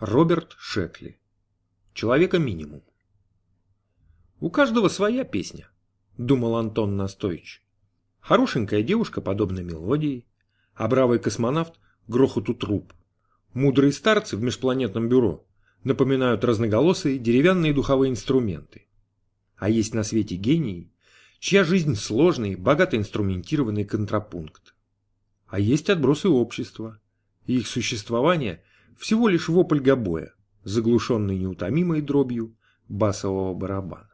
Роберт Шекли. Человека минимум. У каждого своя песня, думал Антон Настойч. Хорошенькая девушка подобна мелодии, а бравый космонавт грохоту труб. Мудрые старцы в межпланетном бюро напоминают разноголосые деревянные духовые инструменты. А есть на свете гении, чья жизнь сложный, богато инструментированный контрапункт. А есть отбросы общества, и их существование всего лишь вопль гобоя, заглушенный неутомимой дробью басового барабана.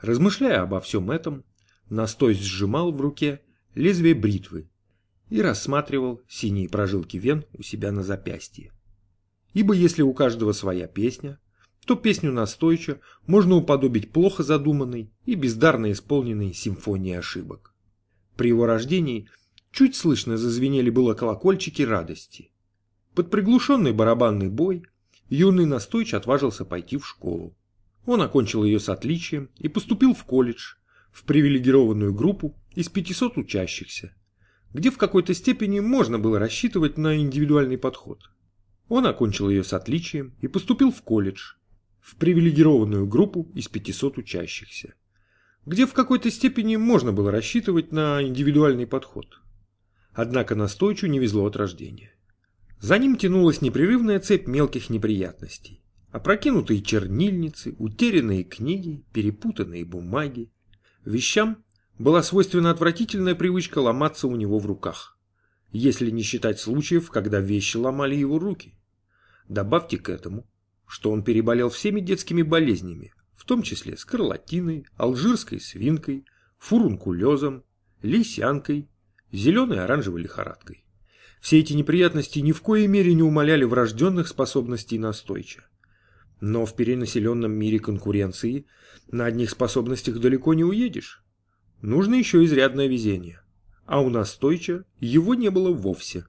Размышляя обо всем этом, Настой сжимал в руке лезвие бритвы и рассматривал синие прожилки вен у себя на запястье. Ибо если у каждого своя песня, то песню Настойча можно уподобить плохо задуманной и бездарно исполненной симфонии ошибок. При его рождении чуть слышно зазвенели было колокольчики радости. Под приглушенный барабанный бой юный Настойч отважился пойти в школу. Он окончил ее с отличием и поступил в колледж, в привилегированную группу из 500 учащихся, где в какой-то степени можно было рассчитывать на индивидуальный подход. Он окончил ее с отличием и поступил в колледж, в привилегированную группу из 500 учащихся, где в какой-то степени можно было рассчитывать на индивидуальный подход. Однако Настойчу не везло от рождения. За ним тянулась непрерывная цепь мелких неприятностей. Опрокинутые чернильницы, утерянные книги, перепутанные бумаги. Вещам была свойственна отвратительная привычка ломаться у него в руках, если не считать случаев, когда вещи ломали его руки. Добавьте к этому, что он переболел всеми детскими болезнями, в том числе скарлатиной, алжирской свинкой, фурункулезом, лисянкой, зеленой оранжевой лихорадкой. Все эти неприятности ни в коей мере не умаляли врожденных способностей настойча. Но в перенаселенном мире конкуренции на одних способностях далеко не уедешь. Нужно еще изрядное везение. А у настойча его не было вовсе.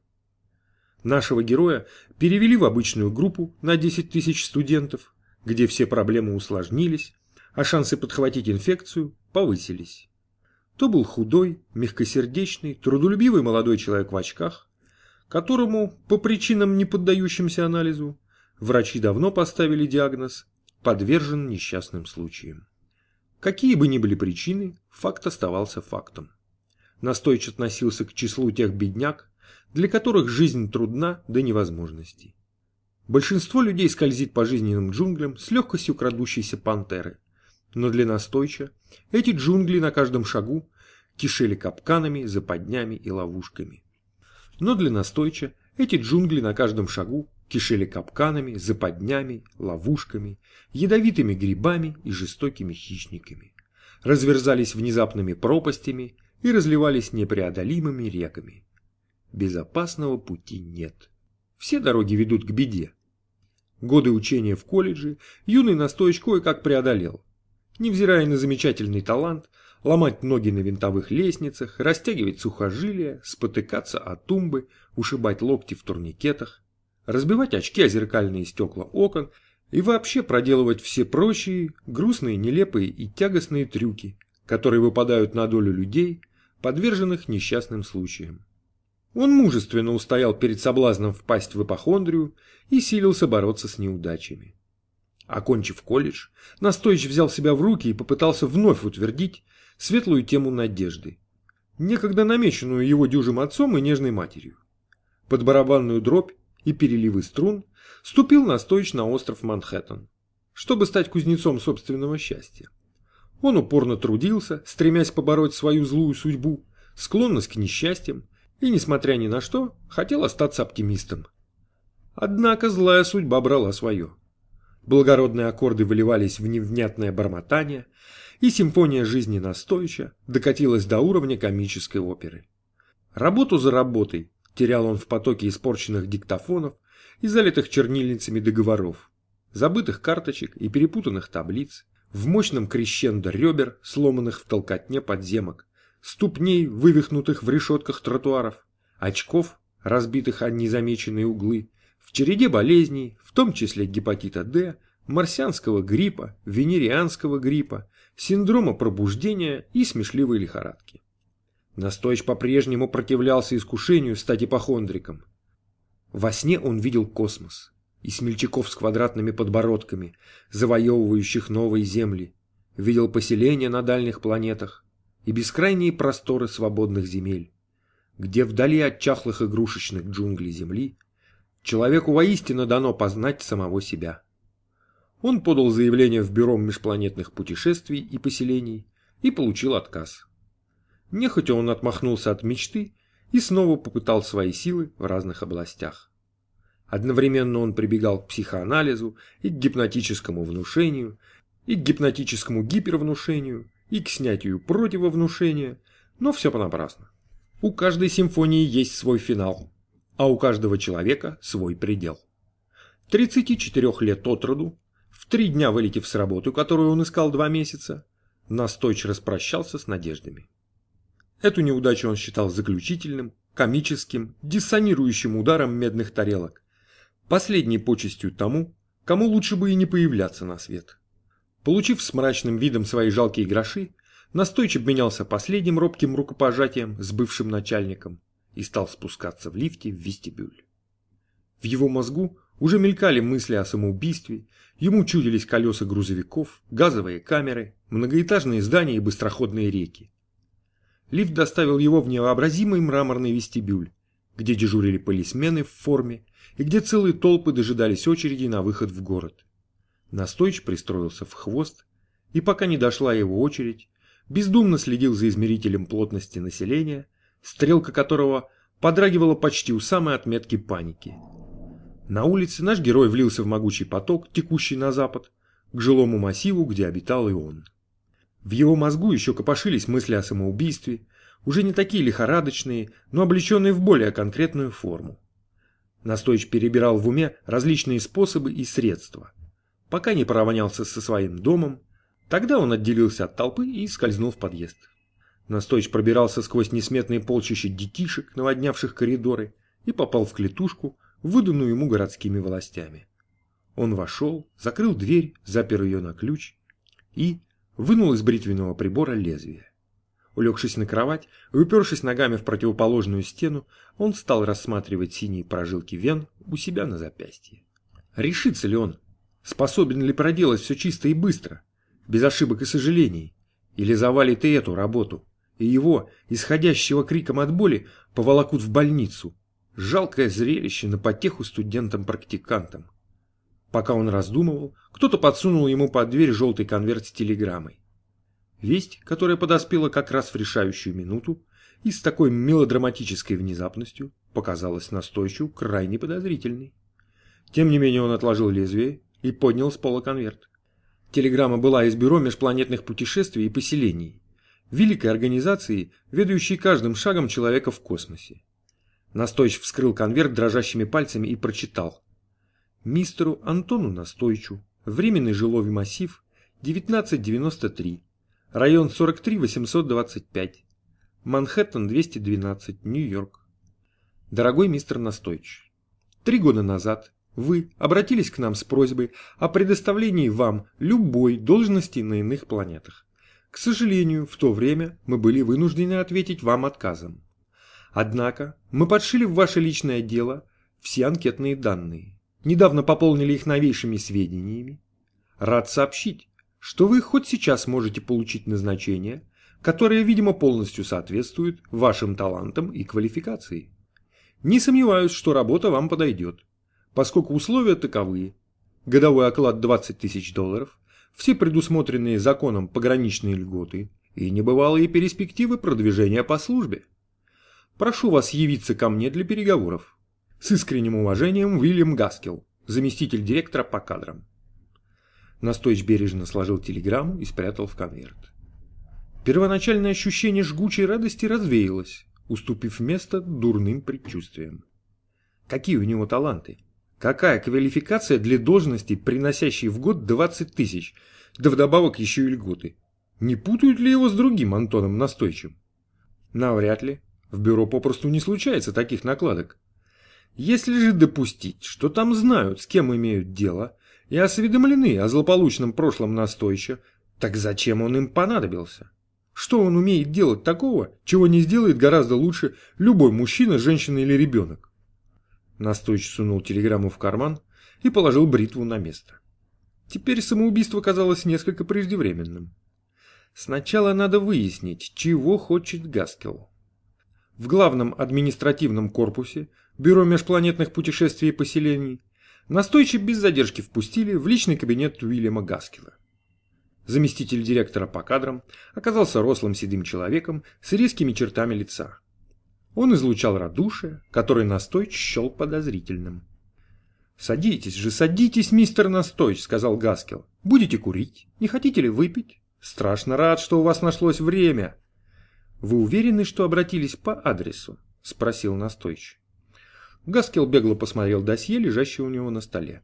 Нашего героя перевели в обычную группу на 10 тысяч студентов, где все проблемы усложнились, а шансы подхватить инфекцию повысились. То был худой, мягкосердечный, трудолюбивый молодой человек в очках, которому, по причинам не поддающимся анализу, врачи давно поставили диагноз «подвержен несчастным случаям». Какие бы ни были причины, факт оставался фактом. Настойчиво относился к числу тех бедняк, для которых жизнь трудна до невозможности. Большинство людей скользит по жизненным джунглям с легкостью крадущейся пантеры. Но для Настойча эти джунгли на каждом шагу кишели капканами, западнями и ловушками. Но для Настойча эти джунгли на каждом шагу кишели капканами, западнями, ловушками, ядовитыми грибами и жестокими хищниками, разверзались внезапными пропастями и разливались непреодолимыми реками. Безопасного пути нет. Все дороги ведут к беде. Годы учения в колледже юный Настойч кое-как преодолел. Невзирая на замечательный талант, ломать ноги на винтовых лестницах, растягивать сухожилия, спотыкаться о тумбы, ушибать локти в турникетах, разбивать очки о зеркальные стекла окон и вообще проделывать все прочие, грустные, нелепые и тягостные трюки, которые выпадают на долю людей, подверженных несчастным случаям. Он мужественно устоял перед соблазном впасть в эпохондрию и силился бороться с неудачами. Окончив колледж, Настойч взял себя в руки и попытался вновь утвердить светлую тему надежды, некогда намеченную его дюжим отцом и нежной матерью. Под барабанную дробь и переливы струн ступил Настойч на остров Манхэттен, чтобы стать кузнецом собственного счастья. Он упорно трудился, стремясь побороть свою злую судьбу, склонность к несчастьям, и, несмотря ни на что, хотел остаться оптимистом. Однако злая судьба брала свое. Благородные аккорды выливались в невнятное бормотание, и симфония жизни настойча докатилась до уровня комической оперы. Работу за работой терял он в потоке испорченных диктофонов и залитых чернильницами договоров, забытых карточек и перепутанных таблиц, в мощном крещендо ребер, сломанных в толкотне подземок, ступней, вывихнутых в решетках тротуаров, очков, разбитых о незамеченные углы, в череде болезней, в том числе гепатита D, марсианского гриппа, венерианского гриппа, синдрома пробуждения и смешливой лихорадки. Настойч по-прежнему противлялся искушению стать ипохондриком. Во сне он видел космос. и смельчаков с квадратными подбородками, завоевывающих новые земли, видел поселения на дальних планетах и бескрайние просторы свободных земель, где вдали от чахлых игрушечных джунглей Земли человеку воистину дано познать самого себя. Он подал заявление в Бюро межпланетных путешествий и поселений и получил отказ. Нехотя он отмахнулся от мечты и снова попытал свои силы в разных областях. Одновременно он прибегал к психоанализу и к гипнотическому внушению, и к гипнотическому гипервнушению, и к снятию противовнушения, но все понапрасну. У каждой симфонии есть свой финал, а у каждого человека свой предел. 34 лет от роду, три дня вылетев с работы, которую он искал два месяца, Настойч распрощался с надеждами. Эту неудачу он считал заключительным, комическим, диссонирующим ударом медных тарелок, последней почестью тому, кому лучше бы и не появляться на свет. Получив с мрачным видом свои жалкие гроши, Настойч обменялся последним робким рукопожатием с бывшим начальником и стал спускаться в лифте в вестибюль. В его мозгу уже мелькали мысли о самоубийстве, ему чудились колеса грузовиков, газовые камеры, многоэтажные здания и быстроходные реки. Лифт доставил его в невообразимый мраморный вестибюль, где дежурили полисмены в форме и где целые толпы дожидались очереди на выход в город. Настойч пристроился в хвост, и пока не дошла его очередь, бездумно следил за измерителем плотности населения, стрелка которого подрагивала почти у самой отметки паники. На улице наш герой влился в могучий поток, текущий на запад, к жилому массиву, где обитал и он. В его мозгу еще копошились мысли о самоубийстве, уже не такие лихорадочные, но облеченные в более конкретную форму. Настойч перебирал в уме различные способы и средства, пока не поравнялся со своим домом, тогда он отделился от толпы и скользнул в подъезд. Настойч пробирался сквозь несметные полчища детишек, наводнявших коридоры, и попал в клетушку, выданную ему городскими властями. Он вошел, закрыл дверь, запер ее на ключ и вынул из бритвенного прибора лезвие. Улегшись на кровать и упершись ногами в противоположную стену, он стал рассматривать синие прожилки вен у себя на запястье. Решится ли он? Способен ли проделать все чисто и быстро, без ошибок и сожалений? Или завалит и эту работу, и его, исходящего криком от боли, поволокут в больницу? Жалкое зрелище на потеху студентам-практикантам. Пока он раздумывал, кто-то подсунул ему под дверь желтый конверт с телеграммой. Весть, которая подоспела как раз в решающую минуту и с такой мелодраматической внезапностью, показалась настойчиву крайне подозрительной. Тем не менее он отложил лезвие и поднял с пола конверт. Телеграмма была из бюро межпланетных путешествий и поселений, великой организации, ведающей каждым шагом человека в космосе. Настойч вскрыл конверт дрожащими пальцами и прочитал. Мистеру Антону Настойчу, временный жилой массив, 1993, район 43825, Манхэттен 212, Нью-Йорк. Дорогой мистер Настойч, три года назад вы обратились к нам с просьбой о предоставлении вам любой должности на иных планетах. К сожалению, в то время мы были вынуждены ответить вам отказом. Однако мы подшили в ваше личное дело все анкетные данные. Недавно пополнили их новейшими сведениями. Рад сообщить, что вы хоть сейчас можете получить назначение, которое, видимо, полностью соответствует вашим талантам и квалификации. Не сомневаюсь, что работа вам подойдет, поскольку условия таковы. Годовой оклад 20 тысяч долларов, все предусмотренные законом пограничные льготы и небывалые перспективы продвижения по службе. Прошу вас явиться ко мне для переговоров. С искренним уважением, Уильям Гаскел, заместитель директора по кадрам. Настойч бережно сложил телеграмму и спрятал в конверт. Первоначальное ощущение жгучей радости развеялось, уступив место дурным предчувствиям. Какие у него таланты? Какая квалификация для должности, приносящей в год 20 тысяч, да вдобавок еще и льготы? Не путают ли его с другим Антоном Настойчим? Навряд ли. В бюро попросту не случается таких накладок. Если же допустить, что там знают, с кем имеют дело, и осведомлены о злополучном прошлом настойча, так зачем он им понадобился? Что он умеет делать такого, чего не сделает гораздо лучше любой мужчина, женщина или ребенок? Настойч сунул телеграмму в карман и положил бритву на место. Теперь самоубийство казалось несколько преждевременным. Сначала надо выяснить, чего хочет Гаскел. В главном административном корпусе Бюро межпланетных путешествий и поселений настойчиво без задержки впустили в личный кабинет Уильяма Гаскела. Заместитель директора по кадрам оказался рослым седым человеком с резкими чертами лица. Он излучал радушие, которое Настойч счел подозрительным. «Садитесь же, садитесь, мистер Настойч», — сказал Гаскел. «Будете курить? Не хотите ли выпить? Страшно рад, что у вас нашлось время». «Вы уверены, что обратились по адресу?» — спросил Настойч. Гаскел бегло посмотрел досье, лежащее у него на столе.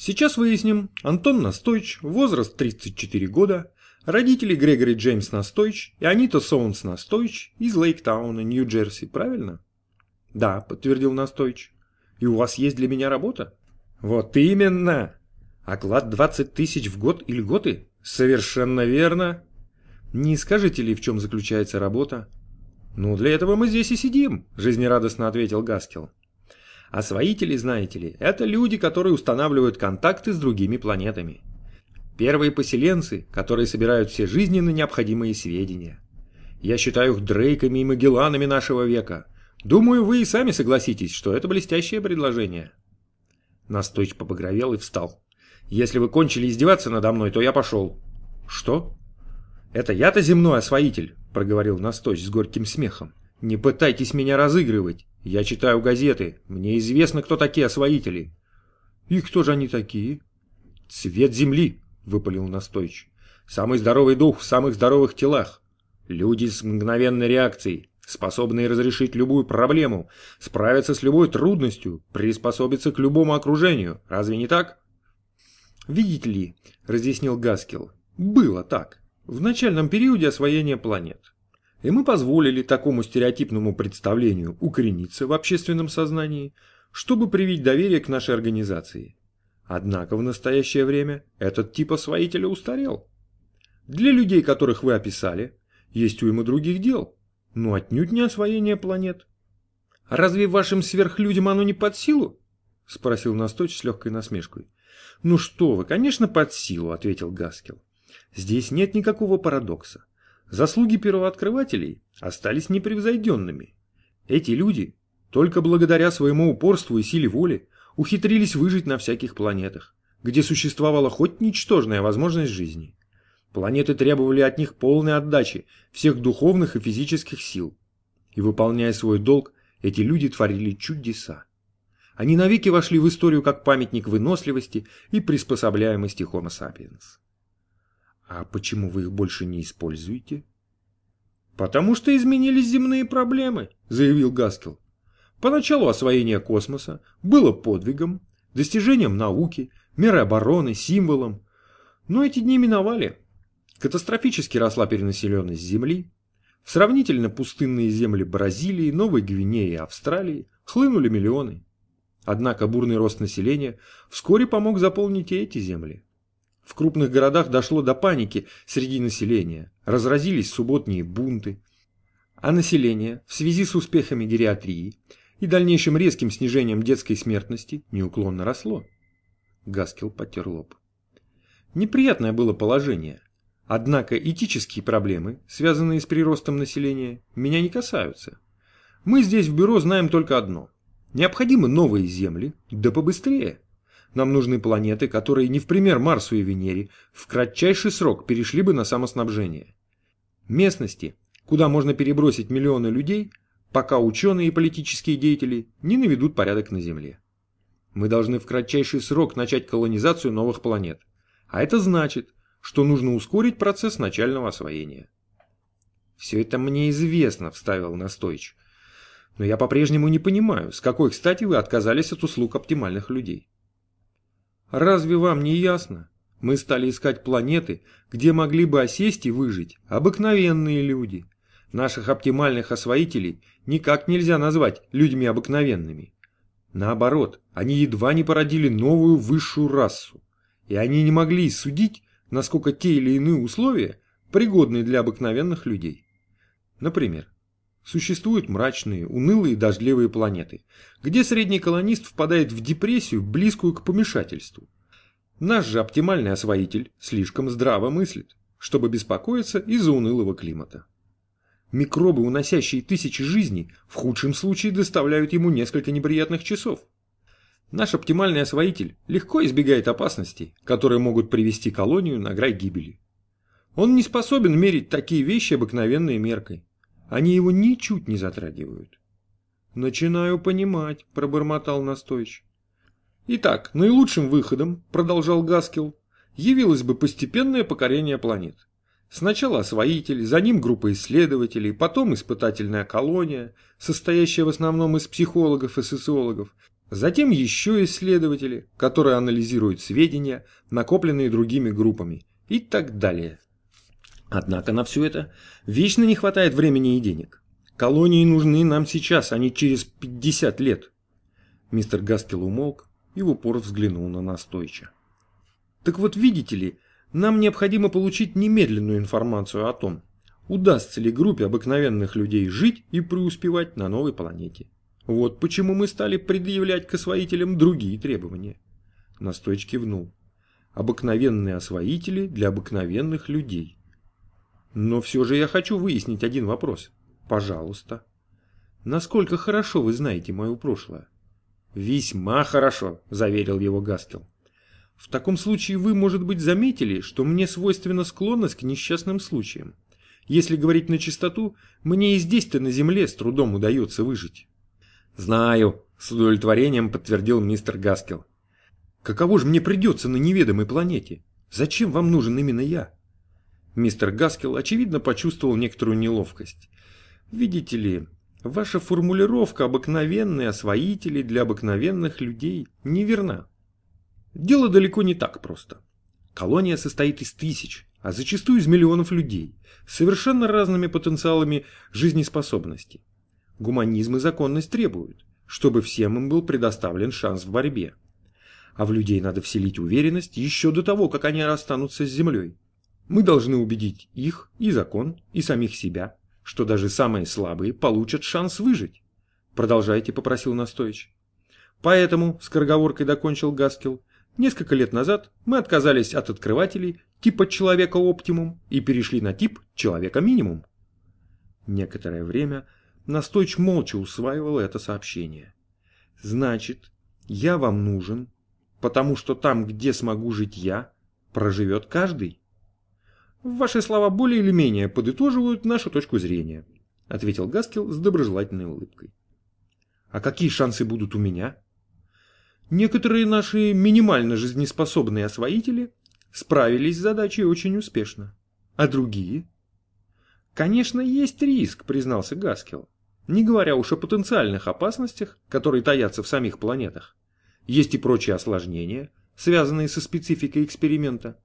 Сейчас выясним. Антон Настойч, возраст 34 года, родители Грегори Джеймс Настойч и Анита Соунс Настойч из Лейктауна, Нью-Джерси, правильно? Да, подтвердил Настойч. И у вас есть для меня работа? Вот именно. Оклад 20 тысяч в год или годы? Совершенно верно. Не скажете ли, в чем заключается работа? Ну, для этого мы здесь и сидим, жизнерадостно ответил Гаскел. Освоители, знаете ли, это люди, которые устанавливают контакты с другими планетами. Первые поселенцы, которые собирают все жизненно необходимые сведения. Я считаю их Дрейками и Магелланами нашего века. Думаю, вы и сами согласитесь, что это блестящее предложение. Настойч побагровел и встал. Если вы кончили издеваться надо мной, то я пошел. Что? Это я-то земной освоитель, проговорил Настойч с горьким смехом. Не пытайтесь меня разыгрывать. Я читаю газеты. Мне известно, кто такие освоители. И кто же они такие? Цвет земли, выпалил Настойч. Самый здоровый дух в самых здоровых телах. Люди с мгновенной реакцией, способные разрешить любую проблему, справиться с любой трудностью, приспособиться к любому окружению. Разве не так? Видите ли, разъяснил Гаскел, было так. В начальном периоде освоения планет. И мы позволили такому стереотипному представлению укорениться в общественном сознании, чтобы привить доверие к нашей организации. Однако в настоящее время этот тип освоителя устарел. Для людей, которых вы описали, есть уйма других дел, но отнюдь не освоение планет. Разве вашим сверхлюдям оно не под силу? Спросил Насточ с легкой насмешкой. Ну что вы, конечно, под силу, ответил Гаскел. Здесь нет никакого парадокса. Заслуги первооткрывателей остались непревзойденными. Эти люди, только благодаря своему упорству и силе воли, ухитрились выжить на всяких планетах, где существовала хоть ничтожная возможность жизни. Планеты требовали от них полной отдачи всех духовных и физических сил. И выполняя свой долг, эти люди творили чудеса. Они навеки вошли в историю как памятник выносливости и приспособляемости Homo sapiens. А почему вы их больше не используете? Потому что изменились земные проблемы, заявил Гаскел. Поначалу освоение космоса было подвигом, достижением науки, мерой обороны, символом. Но эти дни миновали. Катастрофически росла перенаселенность Земли. В сравнительно пустынные земли Бразилии, Новой Гвинеи и Австралии хлынули миллионы. Однако бурный рост населения вскоре помог заполнить и эти земли. В крупных городах дошло до паники среди населения, разразились субботние бунты. А население в связи с успехами гериатрии и дальнейшим резким снижением детской смертности неуклонно росло. Гаскел потер лоб. Неприятное было положение. Однако этические проблемы, связанные с приростом населения, меня не касаются. Мы здесь в бюро знаем только одно. Необходимы новые земли, да побыстрее. Нам нужны планеты, которые не в пример Марсу и Венере в кратчайший срок перешли бы на самоснабжение. Местности, куда можно перебросить миллионы людей, пока ученые и политические деятели не наведут порядок на Земле. Мы должны в кратчайший срок начать колонизацию новых планет. А это значит, что нужно ускорить процесс начального освоения. «Все это мне известно», – вставил Настойч. «Но я по-прежнему не понимаю, с какой стати вы отказались от услуг оптимальных людей». Разве вам не ясно? Мы стали искать планеты, где могли бы осесть и выжить обыкновенные люди. Наших оптимальных освоителей никак нельзя назвать людьми обыкновенными. Наоборот, они едва не породили новую высшую расу. И они не могли судить, насколько те или иные условия пригодны для обыкновенных людей. Например, Существуют мрачные, унылые дождливые планеты, где средний колонист впадает в депрессию, близкую к помешательству. Наш же оптимальный освоитель слишком здраво мыслит, чтобы беспокоиться из-за унылого климата. Микробы, уносящие тысячи жизней, в худшем случае доставляют ему несколько неприятных часов. Наш оптимальный освоитель легко избегает опасностей, которые могут привести колонию на грай гибели. Он не способен мерить такие вещи обыкновенной меркой. Они его ничуть не затрагивают. «Начинаю понимать», – пробормотал настойчиво. Итак, наилучшим выходом, продолжал Гаскел, явилось бы постепенное покорение планет. Сначала освоитель, за ним группа исследователей, потом испытательная колония, состоящая в основном из психологов и социологов, затем еще исследователи, которые анализируют сведения, накопленные другими группами, и так далее. Однако на все это вечно не хватает времени и денег. Колонии нужны нам сейчас, а не через 50 лет. Мистер Гаскел умолк, и в упор взглянул на настойча. Так вот, видите ли, нам необходимо получить немедленную информацию о том, удастся ли группе обыкновенных людей жить и преуспевать на новой планете. Вот почему мы стали предъявлять к освоителям другие требования. Настойч кивнул. Обыкновенные освоители для обыкновенных людей. Но все же я хочу выяснить один вопрос. Пожалуйста. Насколько хорошо вы знаете мое прошлое? «Весьма хорошо», – заверил его Гаскел. «В таком случае вы, может быть, заметили, что мне свойственна склонность к несчастным случаям. Если говорить на чистоту, мне и здесь-то на земле с трудом удается выжить». «Знаю», – с удовлетворением подтвердил мистер Гаскел. «Каково же мне придется на неведомой планете? Зачем вам нужен именно я?» Мистер Гаскел, очевидно, почувствовал некоторую неловкость. «Видите ли, Ваша формулировка «обыкновенные освоители для обыкновенных людей» неверна. Дело далеко не так просто. Колония состоит из тысяч, а зачастую из миллионов людей, с совершенно разными потенциалами жизнеспособности. Гуманизм и законность требуют, чтобы всем им был предоставлен шанс в борьбе. А в людей надо вселить уверенность еще до того, как они расстанутся с землей. Мы должны убедить их, и закон, и самих себя, что даже самые слабые получат шанс выжить. Продолжайте, попросил настойчиво. Поэтому, скороговоркой докончил Гаскел, несколько лет назад мы отказались от открывателей типа человека-оптимум и перешли на тип человека-минимум. Некоторое время Настойч молча усваивал это сообщение. Значит, я вам нужен, потому что там, где смогу жить я, проживет каждый. Ваши слова более или менее подытоживают нашу точку зрения, ответил Гаскел с доброжелательной улыбкой. А какие шансы будут у меня? Некоторые наши минимально жизнеспособные освоители справились с задачей очень успешно. А другие? Конечно, есть риск, признался Гаскел. Не говоря уж о потенциальных опасностях, которые таятся в самих планетах. Есть и прочие осложнения, связанные со спецификой эксперимента.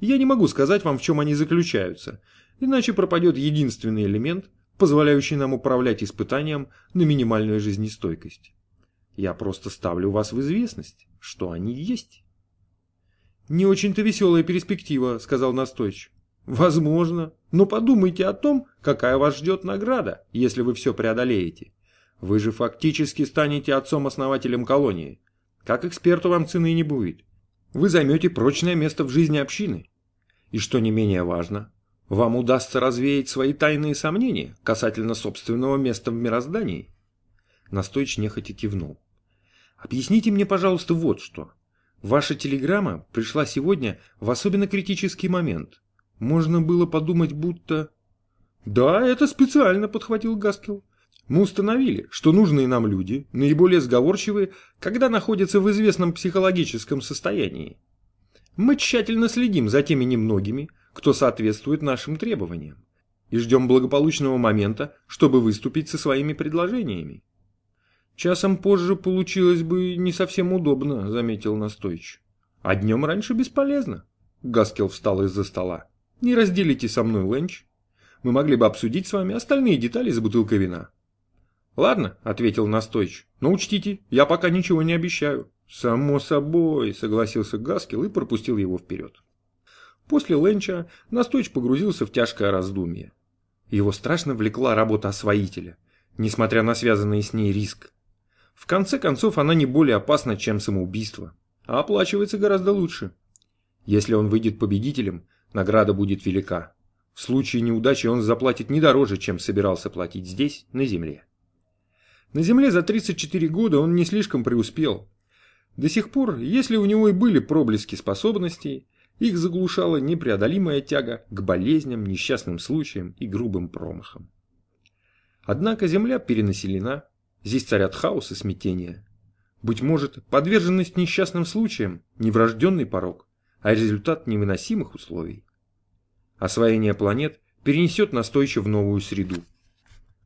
Я не могу сказать вам, в чем они заключаются, иначе пропадет единственный элемент, позволяющий нам управлять испытанием на минимальную жизнестойкость. Я просто ставлю вас в известность, что они есть. «Не очень-то веселая перспектива», — сказал настойчиво. «Возможно, но подумайте о том, какая вас ждет награда, если вы все преодолеете. Вы же фактически станете отцом-основателем колонии. Как эксперту вам цены не будет вы займете прочное место в жизни общины. И что не менее важно, вам удастся развеять свои тайные сомнения касательно собственного места в мироздании. Настойч нехотя кивнул. Объясните мне, пожалуйста, вот что. Ваша телеграмма пришла сегодня в особенно критический момент. Можно было подумать, будто... Да, это специально, подхватил Гаскел. Мы установили, что нужные нам люди наиболее сговорчивые, когда находятся в известном психологическом состоянии. Мы тщательно следим за теми немногими, кто соответствует нашим требованиям, и ждем благополучного момента, чтобы выступить со своими предложениями. Часом позже получилось бы не совсем удобно, заметил настойчиво. А днем раньше бесполезно. Гаскел встал из-за стола. Не разделите со мной ленч. Мы могли бы обсудить с вами остальные детали за бутылкой вина. «Ладно», — ответил настойчиво, — «но учтите, я пока ничего не обещаю». «Само собой», — согласился Гаскел и пропустил его вперед. После ленча Настойч погрузился в тяжкое раздумье. Его страшно влекла работа освоителя, несмотря на связанный с ней риск. В конце концов, она не более опасна, чем самоубийство, а оплачивается гораздо лучше. Если он выйдет победителем, награда будет велика. В случае неудачи он заплатит не дороже, чем собирался платить здесь, на земле. На земле за 34 года он не слишком преуспел. До сих пор, если у него и были проблески способностей, их заглушала непреодолимая тяга к болезням, несчастным случаям и грубым промахам. Однако земля перенаселена, здесь царят хаос и смятение. Быть может, подверженность несчастным случаям – не врожденный порог, а результат невыносимых условий. Освоение планет перенесет настойчиво в новую среду.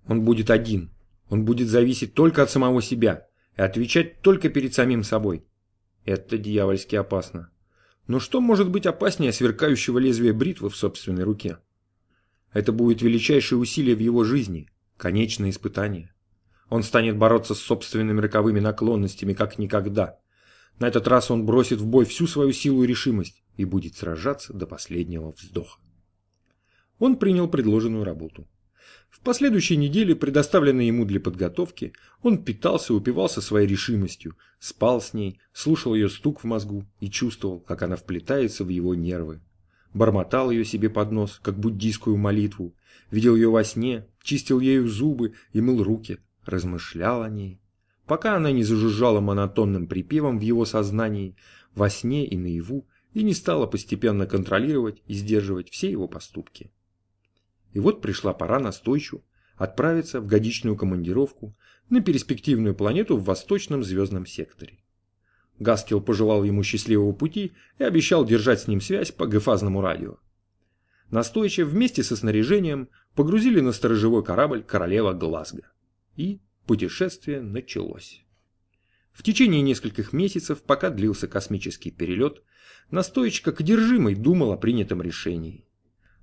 Он будет один, он будет зависеть только от самого себя и отвечать только перед самим собой. Это дьявольски опасно. Но что может быть опаснее сверкающего лезвия бритвы в собственной руке? Это будет величайшее усилие в его жизни, конечное испытание. Он станет бороться с собственными роковыми наклонностями, как никогда. На этот раз он бросит в бой всю свою силу и решимость и будет сражаться до последнего вздоха. Он принял предложенную работу. В последующей неделе, предоставленной ему для подготовки, он питался упивался своей решимостью, спал с ней, слушал ее стук в мозгу и чувствовал, как она вплетается в его нервы. Бормотал ее себе под нос, как буддийскую молитву, видел ее во сне, чистил ею зубы и мыл руки, размышлял о ней. Пока она не зажужжала монотонным припевом в его сознании, во сне и наяву, и не стала постепенно контролировать и сдерживать все его поступки. И вот пришла пора настойчу отправиться в годичную командировку на перспективную планету в восточном звездном секторе. Гаскел пожелал ему счастливого пути и обещал держать с ним связь по гефазному радио. Настойчиво вместе со снаряжением погрузили на сторожевой корабль королева Глазго. И путешествие началось. В течение нескольких месяцев, пока длился космический перелет, Настойчик как одержимый думал о принятом решении.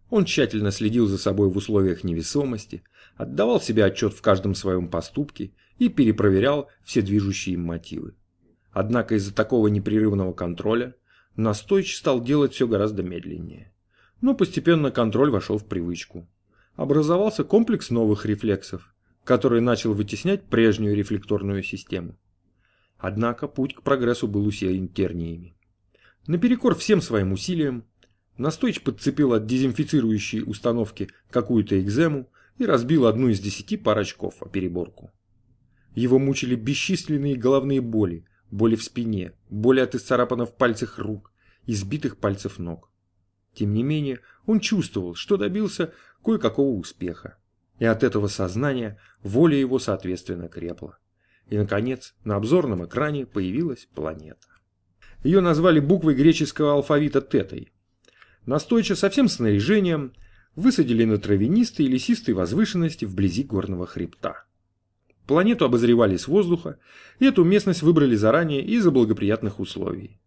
Он тщательно следил за собой в условиях невесомости, отдавал себе отчет в каждом своем поступке и перепроверял все движущие им мотивы. Однако из-за такого непрерывного контроля Настойч стал делать все гораздо медленнее. Но постепенно контроль вошел в привычку. Образовался комплекс новых рефлексов, который начал вытеснять прежнюю рефлекторную систему. Однако путь к прогрессу был усеян терниями. Наперекор всем своим усилиям, Настойч подцепил от дезинфицирующей установки какую-то экзему и разбил одну из десяти пар очков о переборку. Его мучили бесчисленные головные боли, боли в спине, боли от исцарапанных пальцах рук, избитых пальцев ног. Тем не менее, он чувствовал, что добился кое-какого успеха. И от этого сознания воля его соответственно крепла. И, наконец, на обзорном экране появилась планета. Ее назвали буквой греческого алфавита тетой – Настойчиво со всем снаряжением высадили на травянистой и лесистой возвышенности вблизи горного хребта. Планету обозревали с воздуха, и эту местность выбрали заранее из-за благоприятных условий.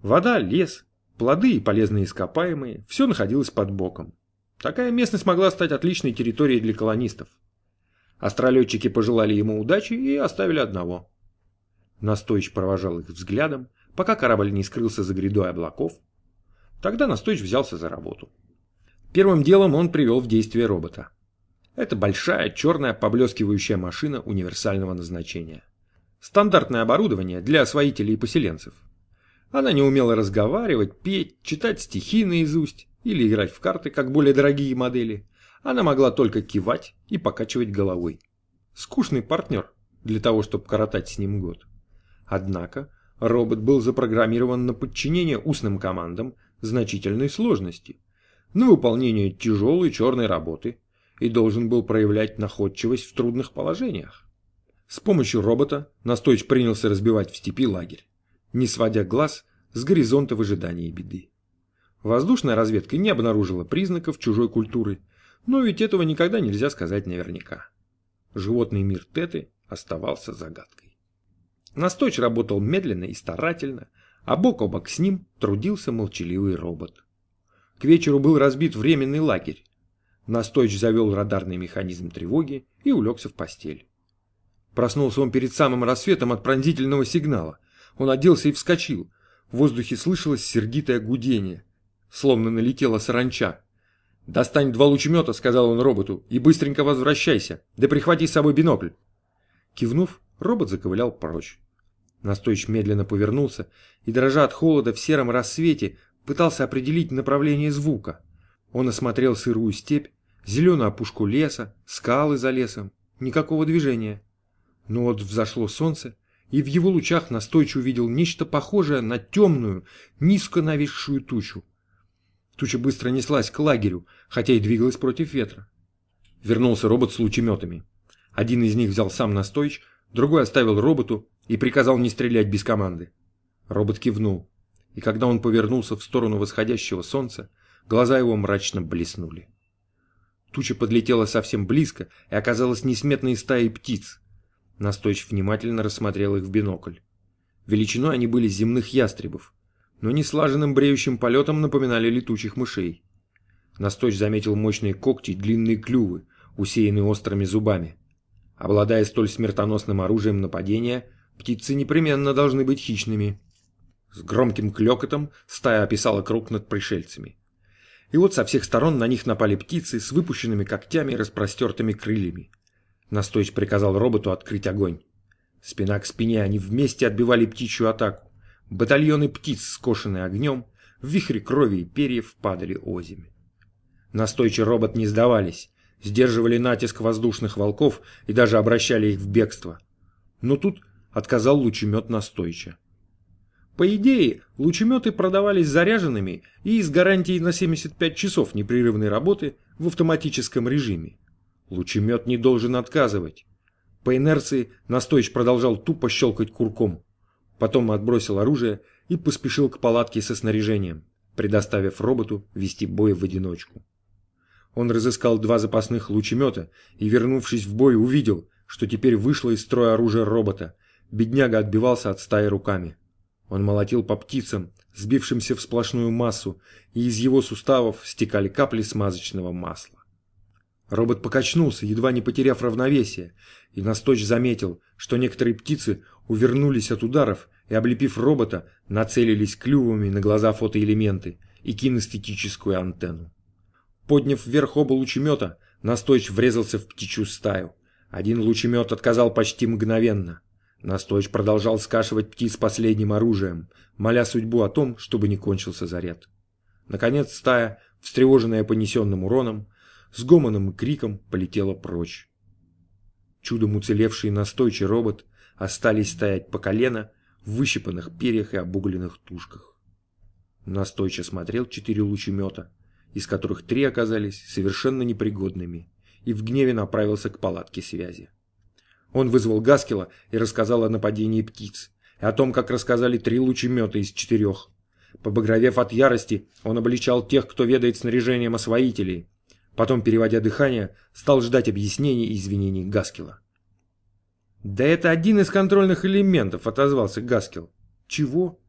Вода, лес, плоды и полезные ископаемые – все находилось под боком. Такая местность могла стать отличной территорией для колонистов. Астролетчики пожелали ему удачи и оставили одного. Настойч провожал их взглядом, пока корабль не скрылся за грядой облаков, Тогда Настойч взялся за работу. Первым делом он привел в действие робота. Это большая черная поблескивающая машина универсального назначения. Стандартное оборудование для освоителей и поселенцев. Она не умела разговаривать, петь, читать стихи наизусть или играть в карты, как более дорогие модели. Она могла только кивать и покачивать головой. Скучный партнер для того, чтобы коротать с ним год. Однако робот был запрограммирован на подчинение устным командам значительной сложности, на выполнение тяжелой черной работы и должен был проявлять находчивость в трудных положениях. С помощью робота Настойч принялся разбивать в степи лагерь, не сводя глаз с горизонта в ожидании беды. Воздушная разведка не обнаружила признаков чужой культуры, но ведь этого никогда нельзя сказать наверняка. Животный мир Теты оставался загадкой. Настойч работал медленно и старательно, а бок о бок с ним трудился молчаливый робот. К вечеру был разбит временный лагерь. Настойч завел радарный механизм тревоги и улегся в постель. Проснулся он перед самым рассветом от пронзительного сигнала. Он оделся и вскочил. В воздухе слышалось сердитое гудение, словно налетела саранча. «Достань два лучемета», — сказал он роботу, — «и быстренько возвращайся. Да прихвати с собой бинокль». Кивнув, робот заковылял прочь. Настойч медленно повернулся и, дрожа от холода в сером рассвете, пытался определить направление звука. Он осмотрел сырую степь, зеленую опушку леса, скалы за лесом. Никакого движения. Но вот взошло солнце, и в его лучах Настойч увидел нечто похожее на темную, низко нависшую тучу. Туча быстро неслась к лагерю, хотя и двигалась против ветра. Вернулся робот с лучеметами. Один из них взял сам Настойч, другой оставил роботу и приказал не стрелять без команды. Робот кивнул, и когда он повернулся в сторону восходящего солнца, глаза его мрачно блеснули. Туча подлетела совсем близко и оказалась несметной стаей птиц. Настойч внимательно рассмотрел их в бинокль. Величиной они были земных ястребов, но неслаженным бреющим полетом напоминали летучих мышей. Настойч заметил мощные когти и длинные клювы, усеянные острыми зубами. Обладая столь смертоносным оружием нападения, птицы непременно должны быть хищными. С громким клёкотом стая описала круг над пришельцами. И вот со всех сторон на них напали птицы с выпущенными когтями и распростертыми крыльями. Настойч приказал роботу открыть огонь. Спина к спине они вместе отбивали птичью атаку. Батальоны птиц, скошенные огнем, в вихре крови и перьев падали озими. Настойчи робот не сдавались, сдерживали натиск воздушных волков и даже обращали их в бегство. Но тут отказал лучемет Настойча. По идее, лучеметы продавались заряженными и с гарантией на 75 часов непрерывной работы в автоматическом режиме. Лучемет не должен отказывать. По инерции Настойч продолжал тупо щелкать курком. Потом отбросил оружие и поспешил к палатке со снаряжением, предоставив роботу вести бой в одиночку. Он разыскал два запасных лучемета и, вернувшись в бой, увидел, что теперь вышло из строя оружие робота. Бедняга отбивался от стаи руками. Он молотил по птицам, сбившимся в сплошную массу, и из его суставов стекали капли смазочного масла. Робот покачнулся, едва не потеряв равновесие, и Насточ заметил, что некоторые птицы увернулись от ударов и, облепив робота, нацелились клювами на глаза фотоэлементы и кинестетическую антенну. Подняв вверх оба лучемета, Настойч врезался в птичью стаю. Один лучемет отказал почти мгновенно. Настойч продолжал скашивать птиц последним оружием, моля судьбу о том, чтобы не кончился заряд. Наконец стая, встревоженная понесенным уроном, с гомоном и криком полетела прочь. Чудом уцелевший настойчий робот остались стоять по колено в выщипанных перьях и обугленных тушках. Настойче смотрел четыре лучемета, из которых три оказались совершенно непригодными, и в гневе направился к палатке связи. Он вызвал Гаскила и рассказал о нападении птиц, и о том, как рассказали три лучемета из четырех. Побагровев от ярости, он обличал тех, кто ведает снаряжением освоителей. Потом, переводя дыхание, стал ждать объяснений и извинений Гаскила. «Да это один из контрольных элементов», — отозвался Гаскил. «Чего?»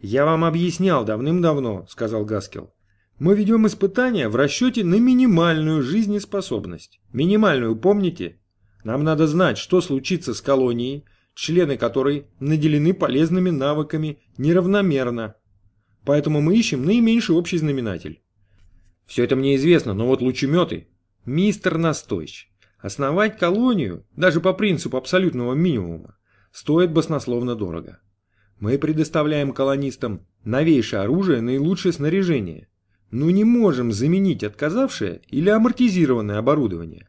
«Я вам объяснял давным-давно», — сказал Гаскил. «Мы ведем испытания в расчете на минимальную жизнеспособность. Минимальную, помните? Нам надо знать, что случится с колонией, члены которой наделены полезными навыками неравномерно. Поэтому мы ищем наименьший общий знаменатель. Все это мне известно, но вот лучеметы... Мистер Настойч, основать колонию, даже по принципу абсолютного минимума, стоит баснословно дорого. Мы предоставляем колонистам новейшее оружие, наилучшее снаряжение, но не можем заменить отказавшее или амортизированное оборудование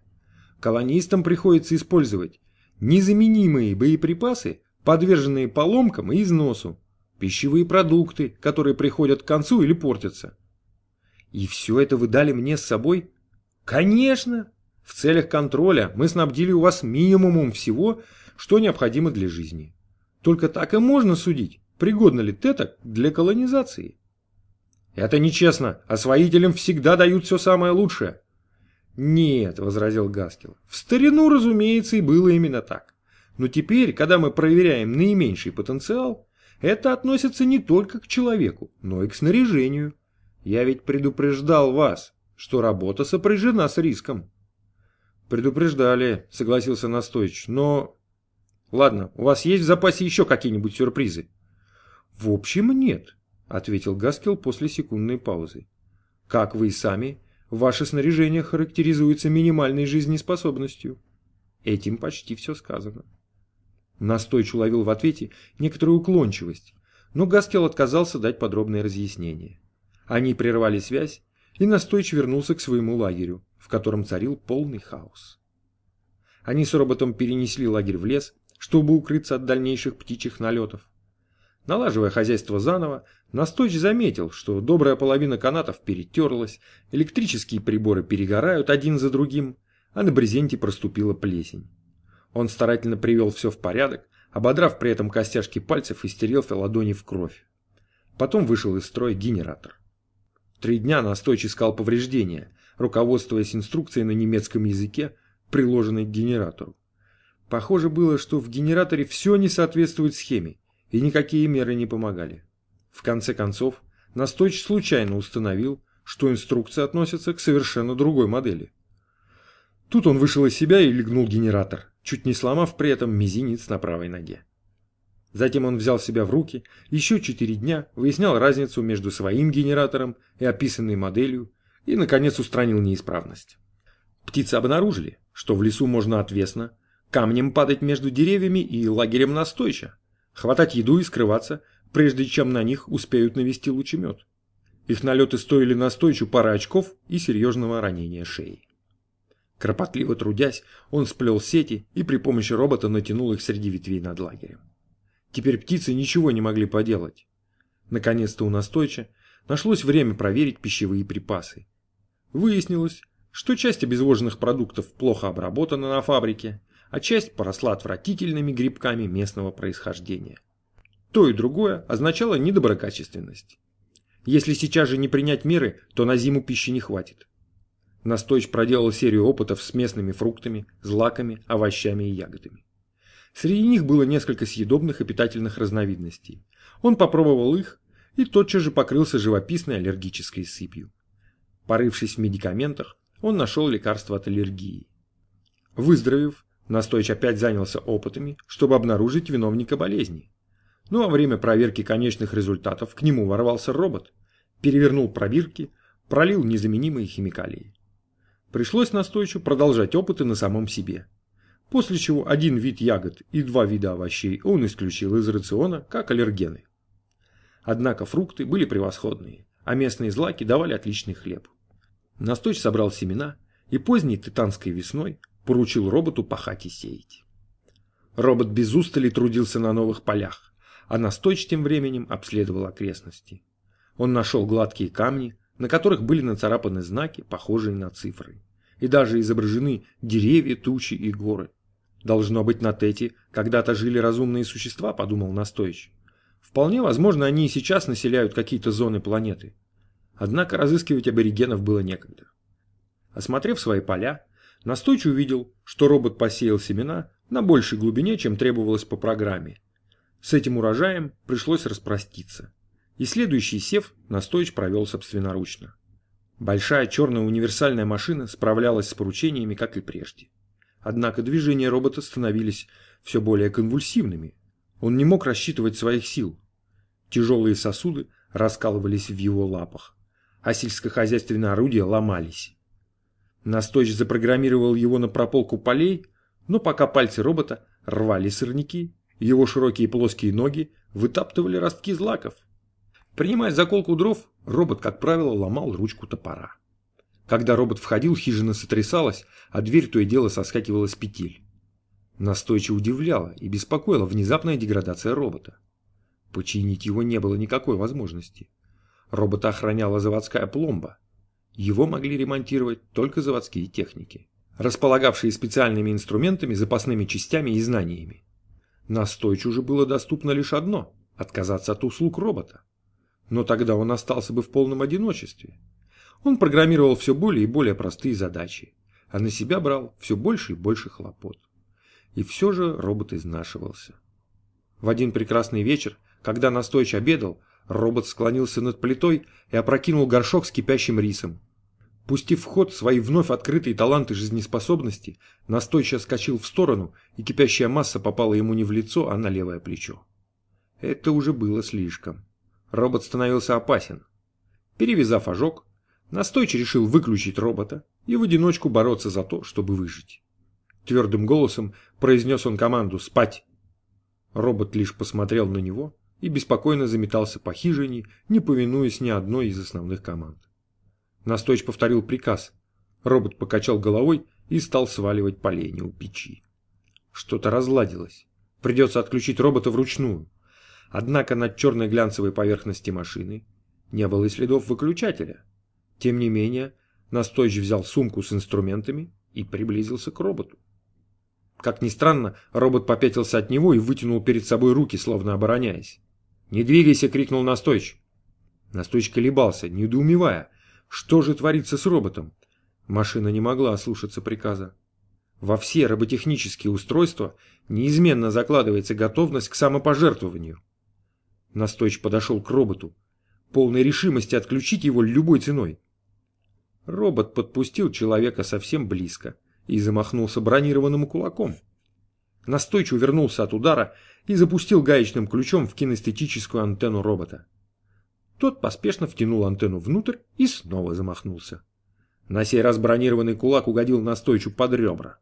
колонистам приходится использовать незаменимые боеприпасы, подверженные поломкам и износу, пищевые продукты, которые приходят к концу или портятся. И все это вы дали мне с собой? Конечно! В целях контроля мы снабдили у вас минимумом всего, что необходимо для жизни. Только так и можно судить, пригодно ли теток для колонизации. Это нечестно, освоителям всегда дают все самое лучшее. «Нет», — возразил Гаскел, — «в старину, разумеется, и было именно так. Но теперь, когда мы проверяем наименьший потенциал, это относится не только к человеку, но и к снаряжению. Я ведь предупреждал вас, что работа сопряжена с риском». «Предупреждали», — согласился Настойч, — «но...» «Ладно, у вас есть в запасе еще какие-нибудь сюрпризы?» «В общем, нет», — ответил Гаскел после секундной паузы. «Как вы и сами Ваше снаряжение характеризуется минимальной жизнеспособностью. Этим почти все сказано. Настойч уловил в ответе некоторую уклончивость, но Гаскел отказался дать подробное разъяснение. Они прервали связь, и Настойч вернулся к своему лагерю, в котором царил полный хаос. Они с роботом перенесли лагерь в лес, чтобы укрыться от дальнейших птичьих налетов. Налаживая хозяйство заново, Настойч заметил, что добрая половина канатов перетерлась, электрические приборы перегорают один за другим, а на брезенте проступила плесень. Он старательно привел все в порядок, ободрав при этом костяшки пальцев и стерев ладони в кровь. Потом вышел из строя генератор. Три дня Настойч искал повреждения, руководствуясь инструкцией на немецком языке, приложенной к генератору. Похоже было, что в генераторе все не соответствует схеме, и никакие меры не помогали. В конце концов, Настойч случайно установил, что инструкция относится к совершенно другой модели. Тут он вышел из себя и легнул генератор, чуть не сломав при этом мизинец на правой ноге. Затем он взял себя в руки, еще четыре дня выяснял разницу между своим генератором и описанной моделью и, наконец, устранил неисправность. Птицы обнаружили, что в лесу можно отвесно, камнем падать между деревьями и лагерем настойча, хватать еду и скрываться, прежде чем на них успеют навести лучемет. Их налеты стоили настойчу пары очков и серьезного ранения шеи. Кропотливо трудясь, он сплел сети и при помощи робота натянул их среди ветвей над лагерем. Теперь птицы ничего не могли поделать. Наконец-то у настойча нашлось время проверить пищевые припасы. Выяснилось, что часть обезвоженных продуктов плохо обработана на фабрике, а часть поросла отвратительными грибками местного происхождения. То и другое означало недоброкачественность. Если сейчас же не принять меры, то на зиму пищи не хватит. Настойч проделал серию опытов с местными фруктами, злаками, овощами и ягодами. Среди них было несколько съедобных и питательных разновидностей. Он попробовал их и тотчас же покрылся живописной аллергической сыпью. Порывшись в медикаментах, он нашел лекарство от аллергии. Выздоровев, Настойч опять занялся опытами, чтобы обнаружить виновника болезни. Ну а время проверки конечных результатов к нему ворвался робот, перевернул пробирки, пролил незаменимые химикалии. Пришлось настойчиво продолжать опыты на самом себе. После чего один вид ягод и два вида овощей он исключил из рациона как аллергены. Однако фрукты были превосходные, а местные злаки давали отличный хлеб. Настойч собрал семена и поздней титанской весной поручил роботу пахать и сеять. Робот без устали трудился на новых полях, а Настойч тем временем обследовал окрестности. Он нашел гладкие камни, на которых были нацарапаны знаки, похожие на цифры. И даже изображены деревья, тучи и горы. Должно быть, на Тете когда-то жили разумные существа, подумал Настойч. Вполне возможно, они и сейчас населяют какие-то зоны планеты. Однако разыскивать аборигенов было некогда. Осмотрев свои поля, Настойч увидел, что робот посеял семена на большей глубине, чем требовалось по программе, с этим урожаем пришлось распроститься. И следующий сев Настойч провел собственноручно. Большая черная универсальная машина справлялась с поручениями, как и прежде. Однако движения робота становились все более конвульсивными. Он не мог рассчитывать своих сил. Тяжелые сосуды раскалывались в его лапах, а сельскохозяйственные орудия ломались. Настойч запрограммировал его на прополку полей, но пока пальцы робота рвали сорняки, его широкие плоские ноги вытаптывали ростки злаков. Принимая заколку дров, робот, как правило, ломал ручку топора. Когда робот входил, хижина сотрясалась, а дверь то и дело соскакивала с петель. Настойчиво удивляла и беспокоила внезапная деградация робота. Починить его не было никакой возможности. Робота охраняла заводская пломба. Его могли ремонтировать только заводские техники, располагавшие специальными инструментами, запасными частями и знаниями. Настойчу же было доступно лишь одно – отказаться от услуг робота. Но тогда он остался бы в полном одиночестве. Он программировал все более и более простые задачи, а на себя брал все больше и больше хлопот. И все же робот изнашивался. В один прекрасный вечер, когда Настойч обедал, робот склонился над плитой и опрокинул горшок с кипящим рисом, Пустив в ход свои вновь открытые таланты жизнеспособности, настойчиво скочил в сторону, и кипящая масса попала ему не в лицо, а на левое плечо. Это уже было слишком. Робот становился опасен. Перевязав ожог, Настойчиво решил выключить робота и в одиночку бороться за то, чтобы выжить. Твердым голосом произнес он команду «Спать!». Робот лишь посмотрел на него и беспокойно заметался по хижине, не повинуясь ни одной из основных команд. Настойч повторил приказ. Робот покачал головой и стал сваливать поленья у печи. Что-то разладилось. Придется отключить робота вручную. Однако над черной глянцевой поверхности машины не было и следов выключателя. Тем не менее, Настойч взял сумку с инструментами и приблизился к роботу. Как ни странно, робот попятился от него и вытянул перед собой руки, словно обороняясь. «Не двигайся!» — крикнул Настойч. Настойч колебался, недоумевая, что же творится с роботом. Машина не могла ослушаться приказа. Во все роботехнические устройства неизменно закладывается готовность к самопожертвованию. Настойч подошел к роботу, полной решимости отключить его любой ценой. Робот подпустил человека совсем близко и замахнулся бронированным кулаком. Настойчиво вернулся от удара и запустил гаечным ключом в кинестетическую антенну робота. Тот поспешно втянул антенну внутрь и снова замахнулся. На сей раз бронированный кулак угодил Настойчу под ребра.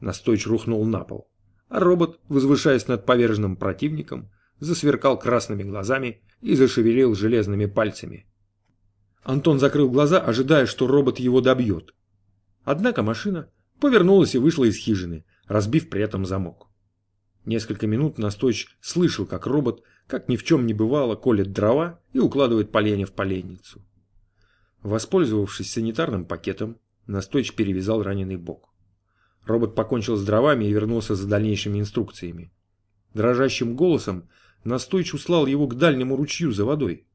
Настойч рухнул на пол, а робот, возвышаясь над поверженным противником, засверкал красными глазами и зашевелил железными пальцами. Антон закрыл глаза, ожидая, что робот его добьет. Однако машина повернулась и вышла из хижины, разбив при этом замок. Несколько минут Настойч слышал, как робот, как ни в чем не бывало, колет дрова и укладывает поленья в поленницу. Воспользовавшись санитарным пакетом, Настойч перевязал раненый бок. Робот покончил с дровами и вернулся за дальнейшими инструкциями. Дрожащим голосом Настойч услал его к дальнему ручью за водой.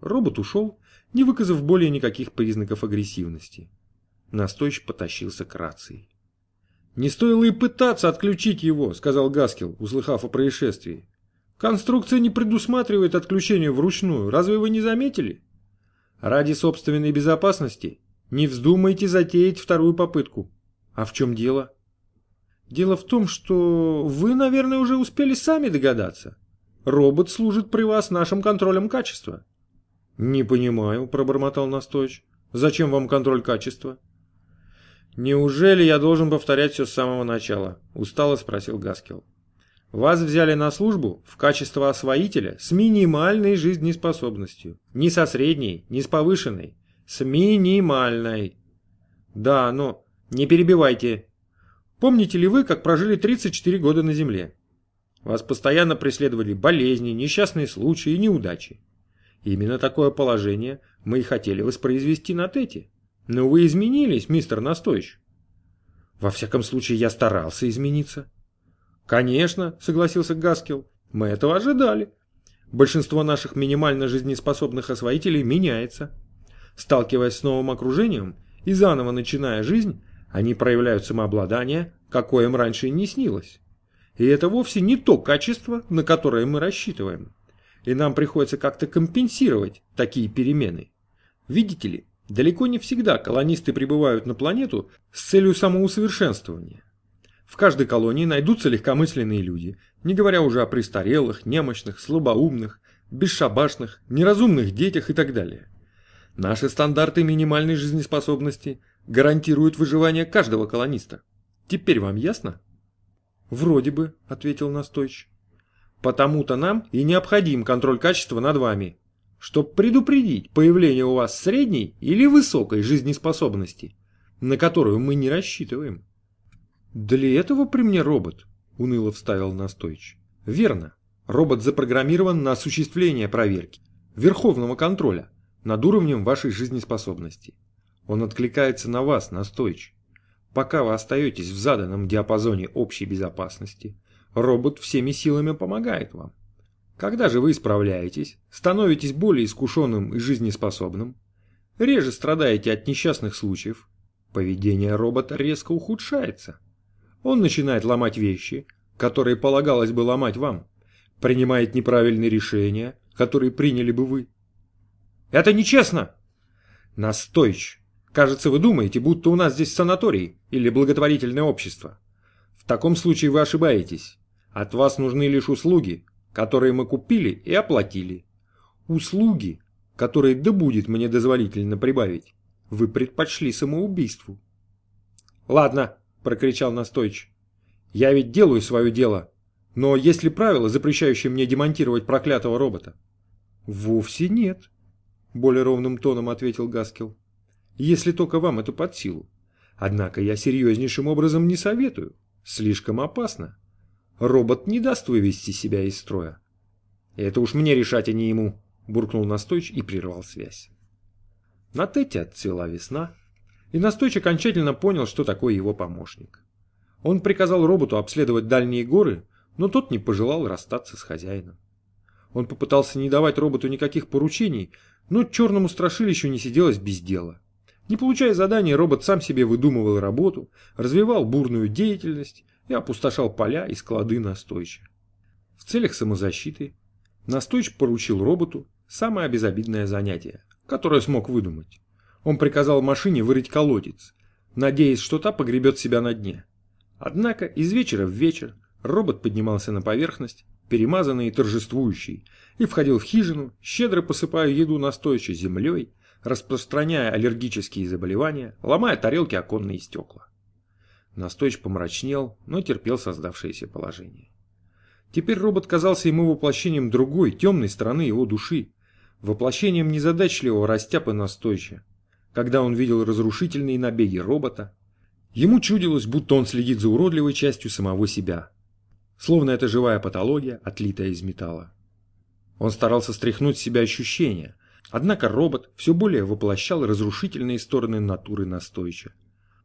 Робот ушел, не выказав более никаких признаков агрессивности. Настойч потащился к рации. «Не стоило и пытаться отключить его», — сказал Гаскел, услыхав о происшествии. «Конструкция не предусматривает отключение вручную. Разве вы не заметили? Ради собственной безопасности не вздумайте затеять вторую попытку. А в чем дело?» «Дело в том, что вы, наверное, уже успели сами догадаться. Робот служит при вас нашим контролем качества». «Не понимаю», — пробормотал Настойч. «Зачем вам контроль качества?» «Неужели я должен повторять все с самого начала?» – устало спросил Гаскел. «Вас взяли на службу в качестве освоителя с минимальной жизнеспособностью. Не со средней, не с повышенной. С минимальной». «Да, но не перебивайте. Помните ли вы, как прожили 34 года на Земле? Вас постоянно преследовали болезни, несчастные случаи и неудачи. Именно такое положение мы и хотели воспроизвести на Тете. Но вы изменились, мистер Настойч. Во всяком случае, я старался измениться. Конечно, согласился Гаскел, мы этого ожидали. Большинство наших минимально жизнеспособных освоителей меняется. Сталкиваясь с новым окружением и заново начиная жизнь, они проявляют самообладание, какое им раньше и не снилось. И это вовсе не то качество, на которое мы рассчитываем. И нам приходится как-то компенсировать такие перемены. Видите ли, Далеко не всегда колонисты прибывают на планету с целью самоусовершенствования. В каждой колонии найдутся легкомысленные люди, не говоря уже о престарелых, немощных, слабоумных, бесшабашных, неразумных детях и так далее. Наши стандарты минимальной жизнеспособности гарантируют выживание каждого колониста. Теперь вам ясно? Вроде бы, ответил Настойч. Потому-то нам и необходим контроль качества над вами, чтобы предупредить появление у вас средней или высокой жизнеспособности, на которую мы не рассчитываем. Для этого при мне робот, уныло вставил Настойч. Верно. Робот запрограммирован на осуществление проверки, верховного контроля над уровнем вашей жизнеспособности. Он откликается на вас, Настойч. Пока вы остаетесь в заданном диапазоне общей безопасности, робот всеми силами помогает вам. Когда же вы исправляетесь, становитесь более искушенным и жизнеспособным, реже страдаете от несчастных случаев, поведение робота резко ухудшается. Он начинает ломать вещи, которые полагалось бы ломать вам, принимает неправильные решения, которые приняли бы вы. Это нечестно! Настойч, кажется, вы думаете, будто у нас здесь санаторий или благотворительное общество. В таком случае вы ошибаетесь. От вас нужны лишь услуги, которые мы купили и оплатили. Услуги, который да будет мне дозволительно прибавить, вы предпочли самоубийству. «Ладно», — прокричал настойчиво, — «я ведь делаю свое дело, но есть ли правила, запрещающие мне демонтировать проклятого робота?» «Вовсе нет», — более ровным тоном ответил Гаскел. «Если только вам это под силу. Однако я серьезнейшим образом не советую. Слишком опасно. Робот не даст вывести себя из строя». «Это уж мне решать, а не ему», — буркнул Настойч и прервал связь. На Тете отцвела весна, и Настойч окончательно понял, что такое его помощник. Он приказал роботу обследовать дальние горы, но тот не пожелал расстаться с хозяином. Он попытался не давать роботу никаких поручений, но черному страшилищу не сиделось без дела. Не получая задания, робот сам себе выдумывал работу, развивал бурную деятельность и опустошал поля и склады Настойча. В целях самозащиты Настойч поручил роботу самое безобидное занятие, которое смог выдумать. Он приказал машине вырыть колодец, надеясь, что та погребет себя на дне. Однако из вечера в вечер робот поднимался на поверхность, перемазанный и торжествующий, и входил в хижину, щедро посыпая еду настойчиво землей, распространяя аллергические заболевания, ломая тарелки оконные стекла. Настойч помрачнел, но терпел создавшееся положение. Теперь робот казался ему воплощением другой, темной стороны его души, воплощением незадачливого растяпы настойча. Когда он видел разрушительные набеги робота, ему чудилось, будто он следит за уродливой частью самого себя. Словно это живая патология, отлитая из металла. Он старался стряхнуть с себя ощущения, однако робот все более воплощал разрушительные стороны натуры настойча,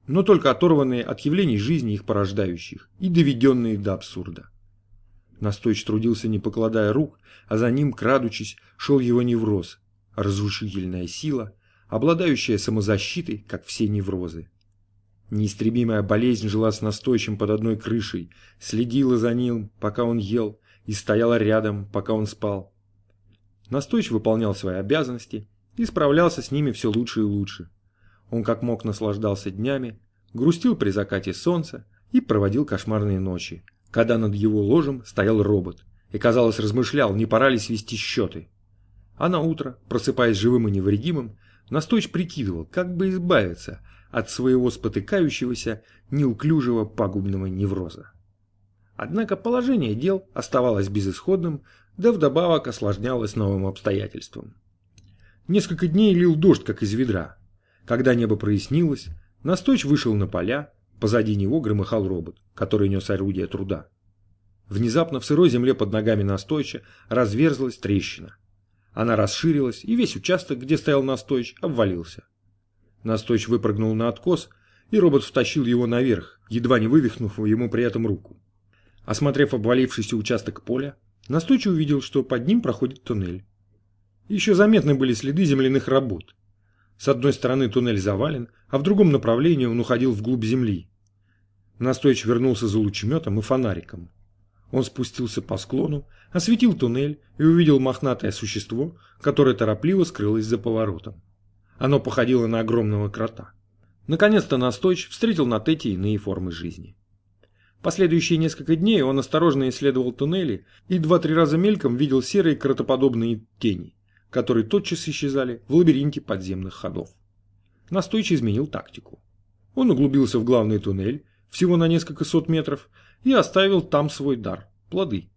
но только оторванные от явлений жизни их порождающих и доведенные до абсурда. Настойч трудился не покладая рук, а за ним, крадучись, шел его невроз, разрушительная сила, обладающая самозащитой, как все неврозы. Неистребимая болезнь жила с настойчим под одной крышей, следила за ним, пока он ел, и стояла рядом, пока он спал. Настойч выполнял свои обязанности и справлялся с ними все лучше и лучше. Он как мог наслаждался днями, грустил при закате солнца и проводил кошмарные ночи, когда над его ложем стоял робот и, казалось, размышлял, не пора ли свести счеты. А на утро, просыпаясь живым и невредимым, Настойч прикидывал, как бы избавиться от своего спотыкающегося, неуклюжего пагубного невроза. Однако положение дел оставалось безысходным, да вдобавок осложнялось новым обстоятельством. Несколько дней лил дождь, как из ведра. Когда небо прояснилось, Настойч вышел на поля, позади него громыхал робот который нес орудие труда. Внезапно в сырой земле под ногами настойча разверзлась трещина. Она расширилась, и весь участок, где стоял настойч, обвалился. Настойч выпрыгнул на откос, и робот втащил его наверх, едва не вывихнув ему при этом руку. Осмотрев обвалившийся участок поля, Настойч увидел, что под ним проходит туннель. Еще заметны были следы земляных работ. С одной стороны туннель завален, а в другом направлении он уходил вглубь земли, Настойч вернулся за лучеметом и фонариком. Он спустился по склону, осветил туннель и увидел мохнатое существо, которое торопливо скрылось за поворотом. Оно походило на огромного крота. Наконец-то Настойч встретил на Тете иные формы жизни. Последующие несколько дней он осторожно исследовал туннели и два-три раза мельком видел серые кротоподобные тени, которые тотчас исчезали в лабиринте подземных ходов. Настойч изменил тактику. Он углубился в главный туннель всего на несколько сот метров, и оставил там свой дар – плоды.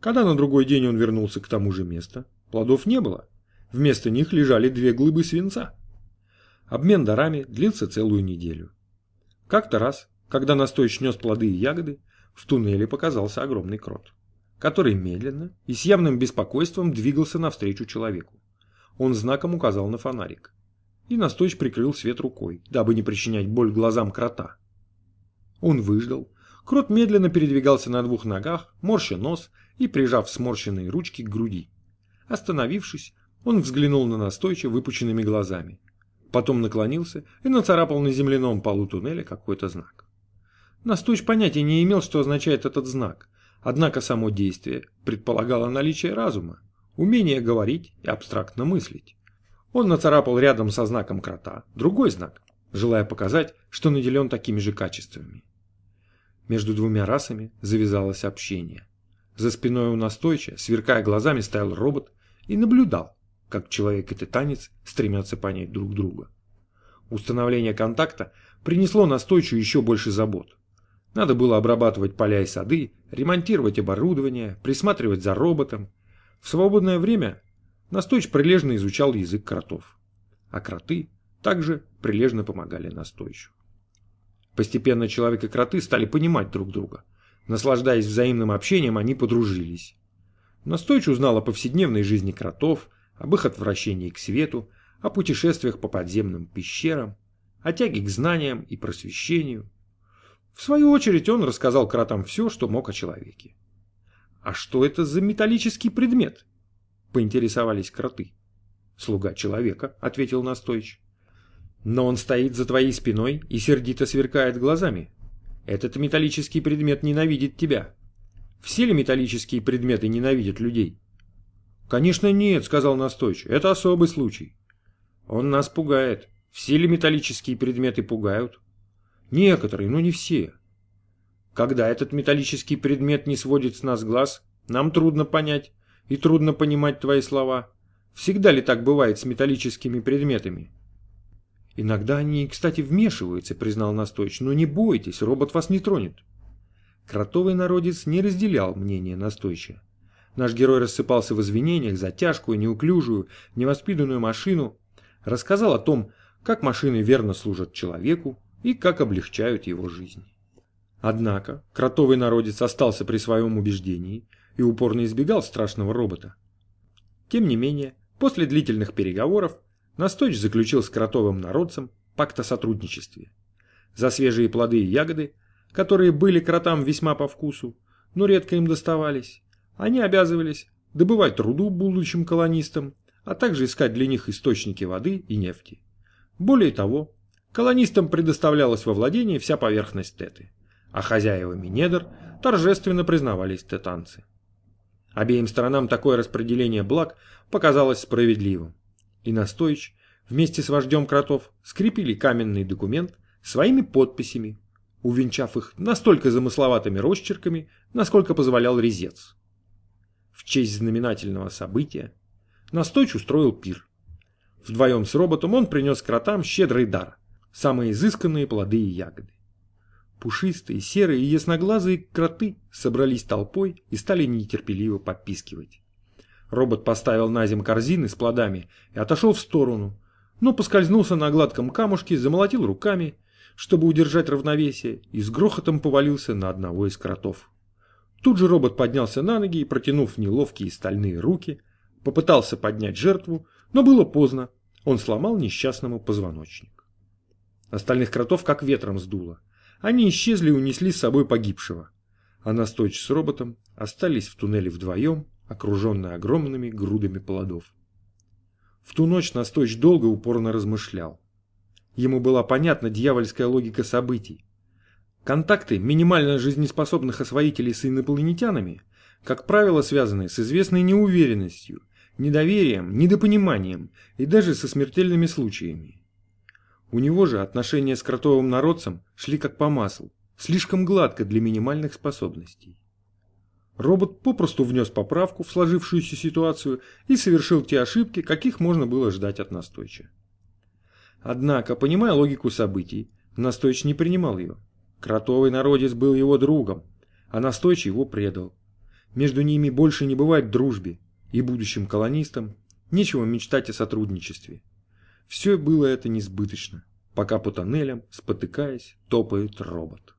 Когда на другой день он вернулся к тому же месту, плодов не было. Вместо них лежали две глыбы свинца. Обмен дарами длился целую неделю. Как-то раз, когда настойч нес плоды и ягоды, в туннеле показался огромный крот, который медленно и с явным беспокойством двигался навстречу человеку. Он знаком указал на фонарик. И настойч прикрыл свет рукой, дабы не причинять боль глазам крота. Он выждал. Крот медленно передвигался на двух ногах, морща нос и прижав сморщенные ручки к груди. Остановившись, он взглянул на настойча выпученными глазами. Потом наклонился и нацарапал на земляном полу туннеля какой-то знак. Настойч понятия не имел, что означает этот знак, однако само действие предполагало наличие разума, умение говорить и абстрактно мыслить. Он нацарапал рядом со знаком крота другой знак, желая показать, что наделен такими же качествами. Между двумя расами завязалось общение. За спиной у настойча, сверкая глазами, стоял робот и наблюдал, как человек и танец стремятся понять друг друга. Установление контакта принесло настойчивую еще больше забот. Надо было обрабатывать поля и сады, ремонтировать оборудование, присматривать за роботом. В свободное время Настойч прилежно изучал язык кротов. А кроты также прилежно помогали Настойчу. Постепенно человек и кроты стали понимать друг друга. Наслаждаясь взаимным общением, они подружились. Настойч узнал о повседневной жизни кротов, об их отвращении к свету, о путешествиях по подземным пещерам, о тяге к знаниям и просвещению. В свою очередь он рассказал кротам все, что мог о человеке. «А что это за металлический предмет?» – поинтересовались кроты. «Слуга человека», – ответил Настойч. «Но он стоит за твоей спиной и сердито сверкает глазами. Этот металлический предмет ненавидит тебя. Все ли металлические предметы ненавидят людей?» «Конечно нет», – сказал Настойч. «Это особый случай». «Он нас пугает. Все ли металлические предметы пугают?» Некоторые, но не все. Когда этот металлический предмет не сводит с нас глаз, нам трудно понять и трудно понимать твои слова. Всегда ли так бывает с металлическими предметами? Иногда они, кстати, вмешиваются, признал Настойч, но не бойтесь, робот вас не тронет. Кротовый народец не разделял мнение Настойча. Наш герой рассыпался в извинениях за тяжкую, неуклюжую, невоспитанную машину, рассказал о том, как машины верно служат человеку, и как облегчают его жизнь. Однако кротовый народец остался при своем убеждении и упорно избегал страшного робота. Тем не менее, после длительных переговоров Настойч заключил с кротовым народцем пакт о сотрудничестве. За свежие плоды и ягоды, которые были кротам весьма по вкусу, но редко им доставались, они обязывались добывать труду будущим колонистам, а также искать для них источники воды и нефти. Более того, Колонистам предоставлялась во владение вся поверхность Теты, а хозяевами недр торжественно признавались тетанцы. Обеим сторонам такое распределение благ показалось справедливым, и Настойч вместе с вождем кротов скрепили каменный документ своими подписями, увенчав их настолько замысловатыми росчерками, насколько позволял резец. В честь знаменательного события Настойч устроил пир. Вдвоем с роботом он принес кротам щедрый дар самые изысканные плоды и ягоды. Пушистые, серые и ясноглазые кроты собрались толпой и стали нетерпеливо попискивать. Робот поставил на земь корзины с плодами и отошел в сторону, но поскользнулся на гладком камушке, замолотил руками, чтобы удержать равновесие, и с грохотом повалился на одного из кротов. Тут же робот поднялся на ноги и, протянув неловкие стальные руки, попытался поднять жертву, но было поздно, он сломал несчастному позвоночник. Остальных кротов как ветром сдуло. Они исчезли и унесли с собой погибшего. А Настойч с роботом остались в туннеле вдвоем, окруженные огромными грудами плодов. В ту ночь Настойч долго упорно размышлял. Ему была понятна дьявольская логика событий. Контакты минимально жизнеспособных освоителей с инопланетянами, как правило, связаны с известной неуверенностью, недоверием, недопониманием и даже со смертельными случаями. У него же отношения с кротовым народцем шли как по маслу, слишком гладко для минимальных способностей. Робот попросту внес поправку в сложившуюся ситуацию и совершил те ошибки, каких можно было ждать от Настойча. Однако, понимая логику событий, Настойч не принимал ее. Кротовый народец был его другом, а Настойч его предал. Между ними больше не бывает дружбе, и будущим колонистам нечего мечтать о сотрудничестве. Все было это несбыточно, пока по тоннелям, спотыкаясь, топает робот.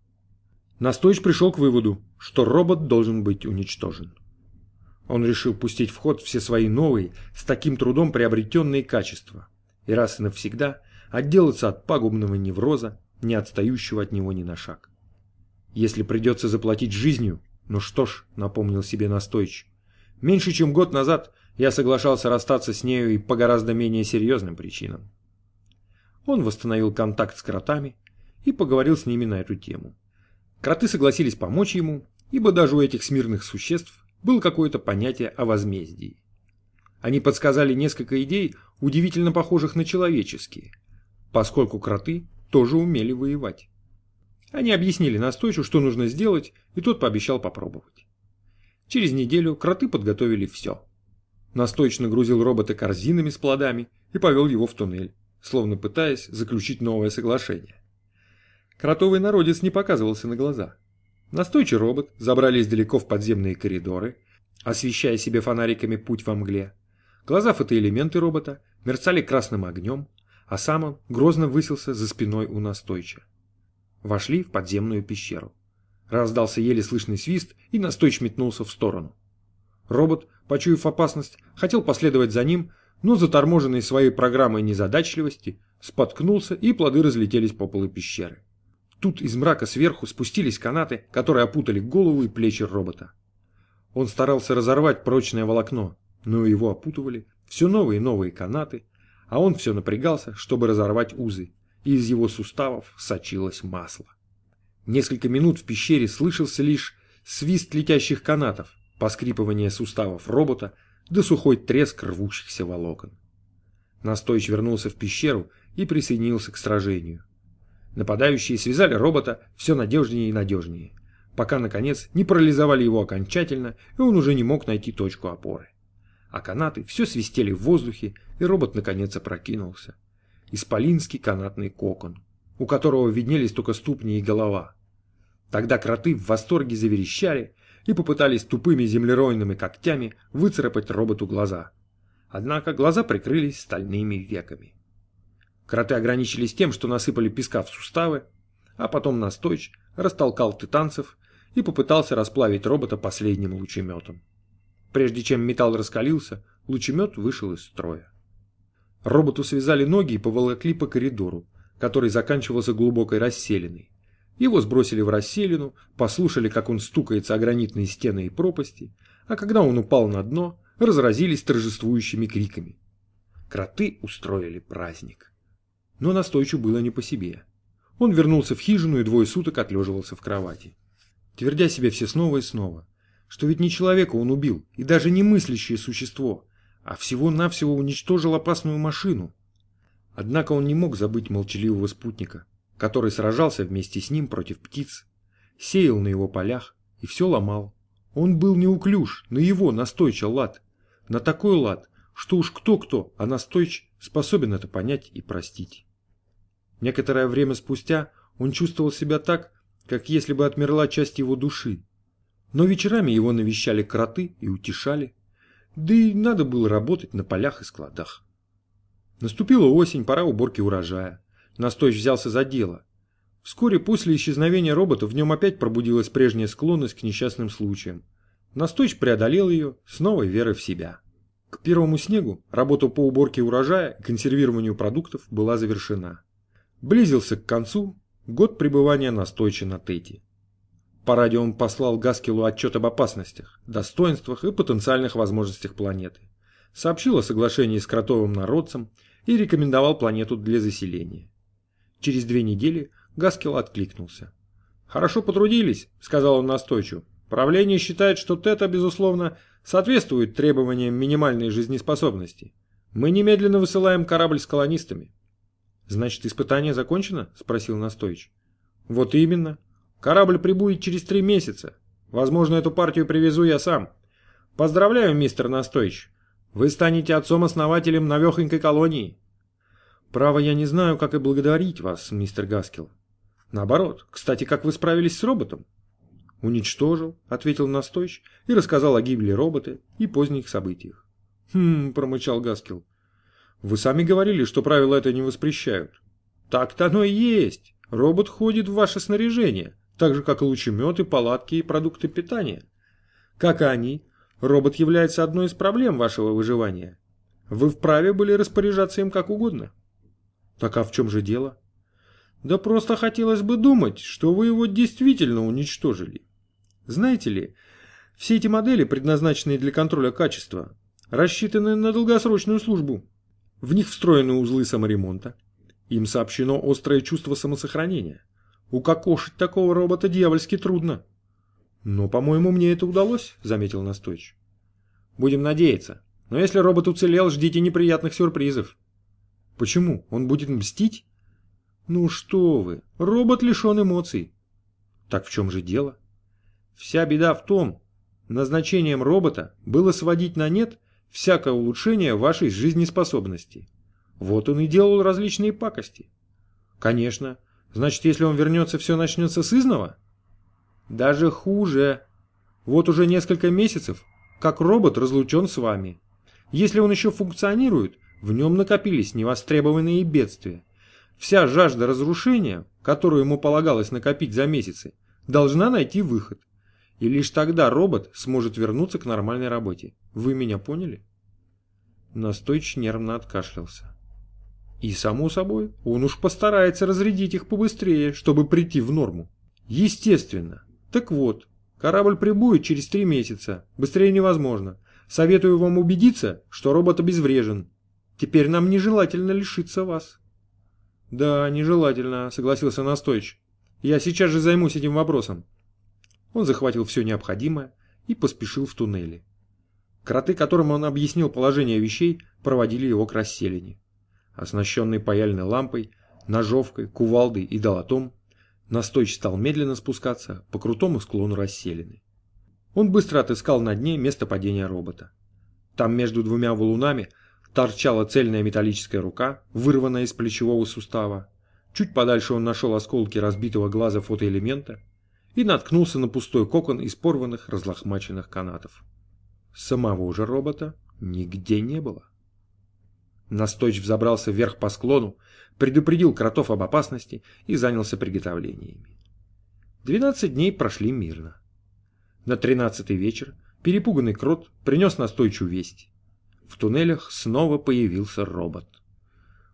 Настойч пришел к выводу, что робот должен быть уничтожен. Он решил пустить в ход все свои новые, с таким трудом приобретенные качества, и раз и навсегда отделаться от пагубного невроза, не отстающего от него ни на шаг. Если придется заплатить жизнью, ну что ж, напомнил себе Настойч, меньше чем год назад я соглашался расстаться с нею и по гораздо менее серьезным причинам. Он восстановил контакт с кротами и поговорил с ними на эту тему. Кроты согласились помочь ему, ибо даже у этих смирных существ было какое-то понятие о возмездии. Они подсказали несколько идей, удивительно похожих на человеческие, поскольку кроты тоже умели воевать. Они объяснили Настойчу, что нужно сделать, и тот пообещал попробовать. Через неделю кроты подготовили все. Настойчиво грузил робота корзинами с плодами и повел его в туннель, словно пытаясь заключить новое соглашение. Кротовый народец не показывался на глаза. Настойчивый робот забрались далеко в подземные коридоры, освещая себе фонариками путь во мгле. Глаза фотоэлементы робота мерцали красным огнем, а сам он грозно высился за спиной у настойча. Вошли в подземную пещеру. Раздался еле слышный свист, и настойч метнулся в сторону. Робот, почуяв опасность, хотел последовать за ним, но заторможенный своей программой незадачливости, споткнулся, и плоды разлетелись по полу пещеры. Тут из мрака сверху спустились канаты, которые опутали голову и плечи робота. Он старался разорвать прочное волокно, но его опутывали все новые и новые канаты, а он все напрягался, чтобы разорвать узы, и из его суставов сочилось масло. Несколько минут в пещере слышался лишь свист летящих канатов, поскрипывание суставов робота да сухой треск рвущихся волокон. Настойч вернулся в пещеру и присоединился к сражению. Нападающие связали робота все надежнее и надежнее, пока, наконец, не парализовали его окончательно, и он уже не мог найти точку опоры. А канаты все свистели в воздухе, и робот, наконец, опрокинулся. Исполинский канатный кокон, у которого виднелись только ступни и голова. Тогда кроты в восторге заверещали и попытались тупыми землеройными когтями выцарапать роботу глаза. Однако глаза прикрылись стальными веками. Кроты ограничились тем, что насыпали песка в суставы, а потом настойч растолкал титанцев и попытался расплавить робота последним лучеметом. Прежде чем металл раскалился, лучемет вышел из строя. Роботу связали ноги и поволокли по коридору, который заканчивался глубокой расселиной. Его сбросили в расселину, послушали, как он стукается о гранитные стены и пропасти, а когда он упал на дно, разразились торжествующими криками. Кроты устроили праздник. Но настойчу было не по себе. Он вернулся в хижину и двое суток отлеживался в кровати. Твердя себе все снова и снова, что ведь не человека он убил, и даже не мыслящее существо, а всего-навсего уничтожил опасную машину. Однако он не мог забыть молчаливого спутника, который сражался вместе с ним против птиц, сеял на его полях и все ломал. Он был неуклюж, на его настойча лад, на такой лад, что уж кто-кто, а настойч способен это понять и простить. Некоторое время спустя он чувствовал себя так, как если бы отмерла часть его души. Но вечерами его навещали кроты и утешали, да и надо было работать на полях и складах. Наступила осень, пора уборки урожая. Настойч взялся за дело. Вскоре после исчезновения робота в нем опять пробудилась прежняя склонность к несчастным случаям. Настойч преодолел ее с новой верой в себя. К первому снегу работа по уборке урожая и консервированию продуктов была завершена. Близился к концу год пребывания Настойча на Тети. По радио он послал Гаскелу отчет об опасностях, достоинствах и потенциальных возможностях планеты. Сообщил о соглашении с кротовым народцем и рекомендовал планету для заселения. Через две недели Гаскел откликнулся. «Хорошо потрудились», — сказал он настойчиво. «Правление считает, что Тета, безусловно, соответствует требованиям минимальной жизнеспособности. Мы немедленно высылаем корабль с колонистами». «Значит, испытание закончено?» — спросил Настойч. «Вот именно. Корабль прибудет через три месяца. Возможно, эту партию привезу я сам. Поздравляю, мистер Настойч. Вы станете отцом-основателем новехонькой колонии». Право, я не знаю, как и благодарить вас, мистер Гаскел. Наоборот, кстати, как вы справились с роботом? Уничтожил, ответил Настойч и рассказал о гибели робота и поздних событиях. Хм, промычал Гаскел. Вы сами говорили, что правила это не воспрещают. Так-то оно и есть. Робот ходит в ваше снаряжение, так же, как и лучеметы, палатки и продукты питания. Как и они, робот является одной из проблем вашего выживания. Вы вправе были распоряжаться им как угодно. Так а в чем же дело? Да просто хотелось бы думать, что вы его действительно уничтожили. Знаете ли, все эти модели, предназначенные для контроля качества, рассчитаны на долгосрочную службу. В них встроены узлы саморемонта. Им сообщено острое чувство самосохранения. Укокошить такого робота дьявольски трудно. Но, по-моему, мне это удалось, заметил Настойч. Будем надеяться. Но если робот уцелел, ждите неприятных сюрпризов. Почему? Он будет мстить? Ну что вы, робот лишен эмоций. Так в чем же дело? Вся беда в том, назначением робота было сводить на нет всякое улучшение вашей жизнеспособности. Вот он и делал различные пакости. Конечно. Значит, если он вернется, все начнется с изного? Даже хуже. Вот уже несколько месяцев, как робот разлучен с вами. Если он еще функционирует, в нем накопились невостребованные бедствия. Вся жажда разрушения, которую ему полагалось накопить за месяцы, должна найти выход. И лишь тогда робот сможет вернуться к нормальной работе. Вы меня поняли? Настойч нервно откашлялся. И, само собой, он уж постарается разрядить их побыстрее, чтобы прийти в норму. Естественно. Так вот, корабль прибудет через три месяца. Быстрее невозможно. Советую вам убедиться, что робот обезврежен. Теперь нам нежелательно лишиться вас. Да, нежелательно, согласился Настойч. Я сейчас же займусь этим вопросом. Он захватил все необходимое и поспешил в туннели. Кроты, которым он объяснил положение вещей, проводили его к расселине. Оснащенный паяльной лампой, ножовкой, кувалдой и долотом, Настойч стал медленно спускаться по крутому склону расселины. Он быстро отыскал на дне место падения робота. Там между двумя валунами торчала цельная металлическая рука, вырванная из плечевого сустава. Чуть подальше он нашел осколки разбитого глаза фотоэлемента и наткнулся на пустой кокон из порванных разлохмаченных канатов. Самого же робота нигде не было. Настойч взобрался вверх по склону, предупредил кротов об опасности и занялся приготовлениями. Двенадцать дней прошли мирно. На тринадцатый вечер перепуганный крот принес Настойчу весть. В туннелях снова появился робот.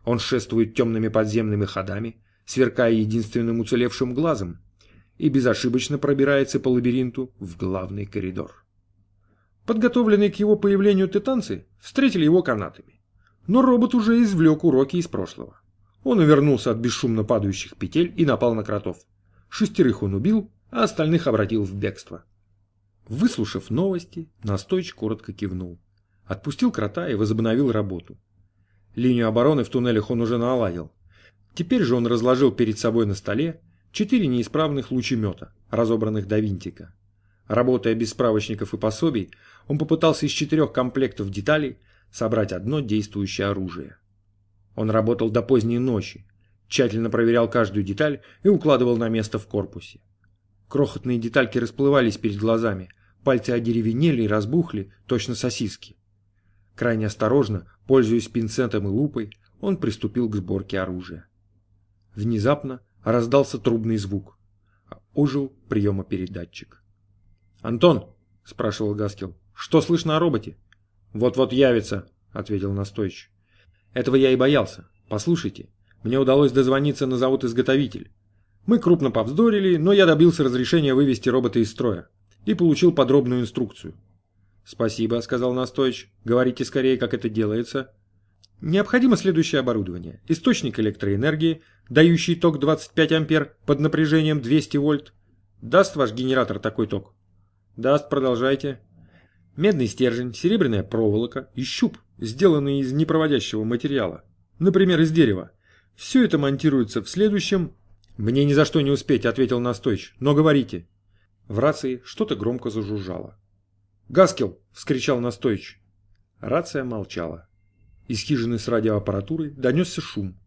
Он шествует темными подземными ходами, сверкая единственным уцелевшим глазом, и безошибочно пробирается по лабиринту в главный коридор. Подготовленные к его появлению титанцы встретили его канатами. Но робот уже извлек уроки из прошлого. Он увернулся от бесшумно падающих петель и напал на кротов. Шестерых он убил, а остальных обратил в бегство. Выслушав новости, Настойч коротко кивнул. Отпустил крота и возобновил работу. Линию обороны в туннелях он уже наладил. Теперь же он разложил перед собой на столе четыре неисправных лучемета, разобранных до винтика. Работая без справочников и пособий, он попытался из четырех комплектов деталей собрать одно действующее оружие. Он работал до поздней ночи, тщательно проверял каждую деталь и укладывал на место в корпусе. Крохотные детальки расплывались перед глазами, пальцы одеревенели и разбухли, точно сосиски. Крайне осторожно, пользуясь пинцетом и лупой, он приступил к сборке оружия. Внезапно раздался трубный звук. Ожил приемопередатчик. «Антон!» – спрашивал Гаскел. «Что слышно о роботе?» «Вот-вот явится», — ответил Настойч. «Этого я и боялся. Послушайте, мне удалось дозвониться на завод-изготовитель. Мы крупно повздорили, но я добился разрешения вывести робота из строя и получил подробную инструкцию». «Спасибо», — сказал Настойч. «Говорите скорее, как это делается». Необходимо следующее оборудование. Источник электроэнергии, дающий ток 25 ампер под напряжением 200 вольт. Даст ваш генератор такой ток? Даст, продолжайте. Медный стержень, серебряная проволока и щуп, сделанные из непроводящего материала, например, из дерева. Все это монтируется в следующем... «Мне ни за что не успеть», — ответил Настойч, — «но говорите». В рации что-то громко зажужжало. «Гаскел!» — вскричал Настойч. Рация молчала. Из хижины с радиоаппаратурой донесся шум.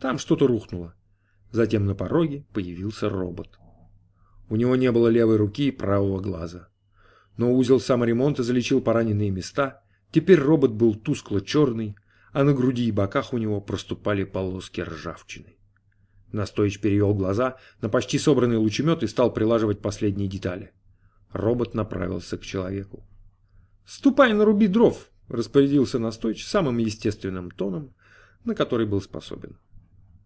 Там что-то рухнуло. Затем на пороге появился робот. У него не было левой руки и правого глаза но узел саморемонта залечил пораненные места, теперь робот был тускло-черный, а на груди и боках у него проступали полоски ржавчины. Настоич перевел глаза на почти собранный лучемет и стал прилаживать последние детали. Робот направился к человеку. «Ступай наруби дров!» — распорядился Настоич самым естественным тоном, на который был способен.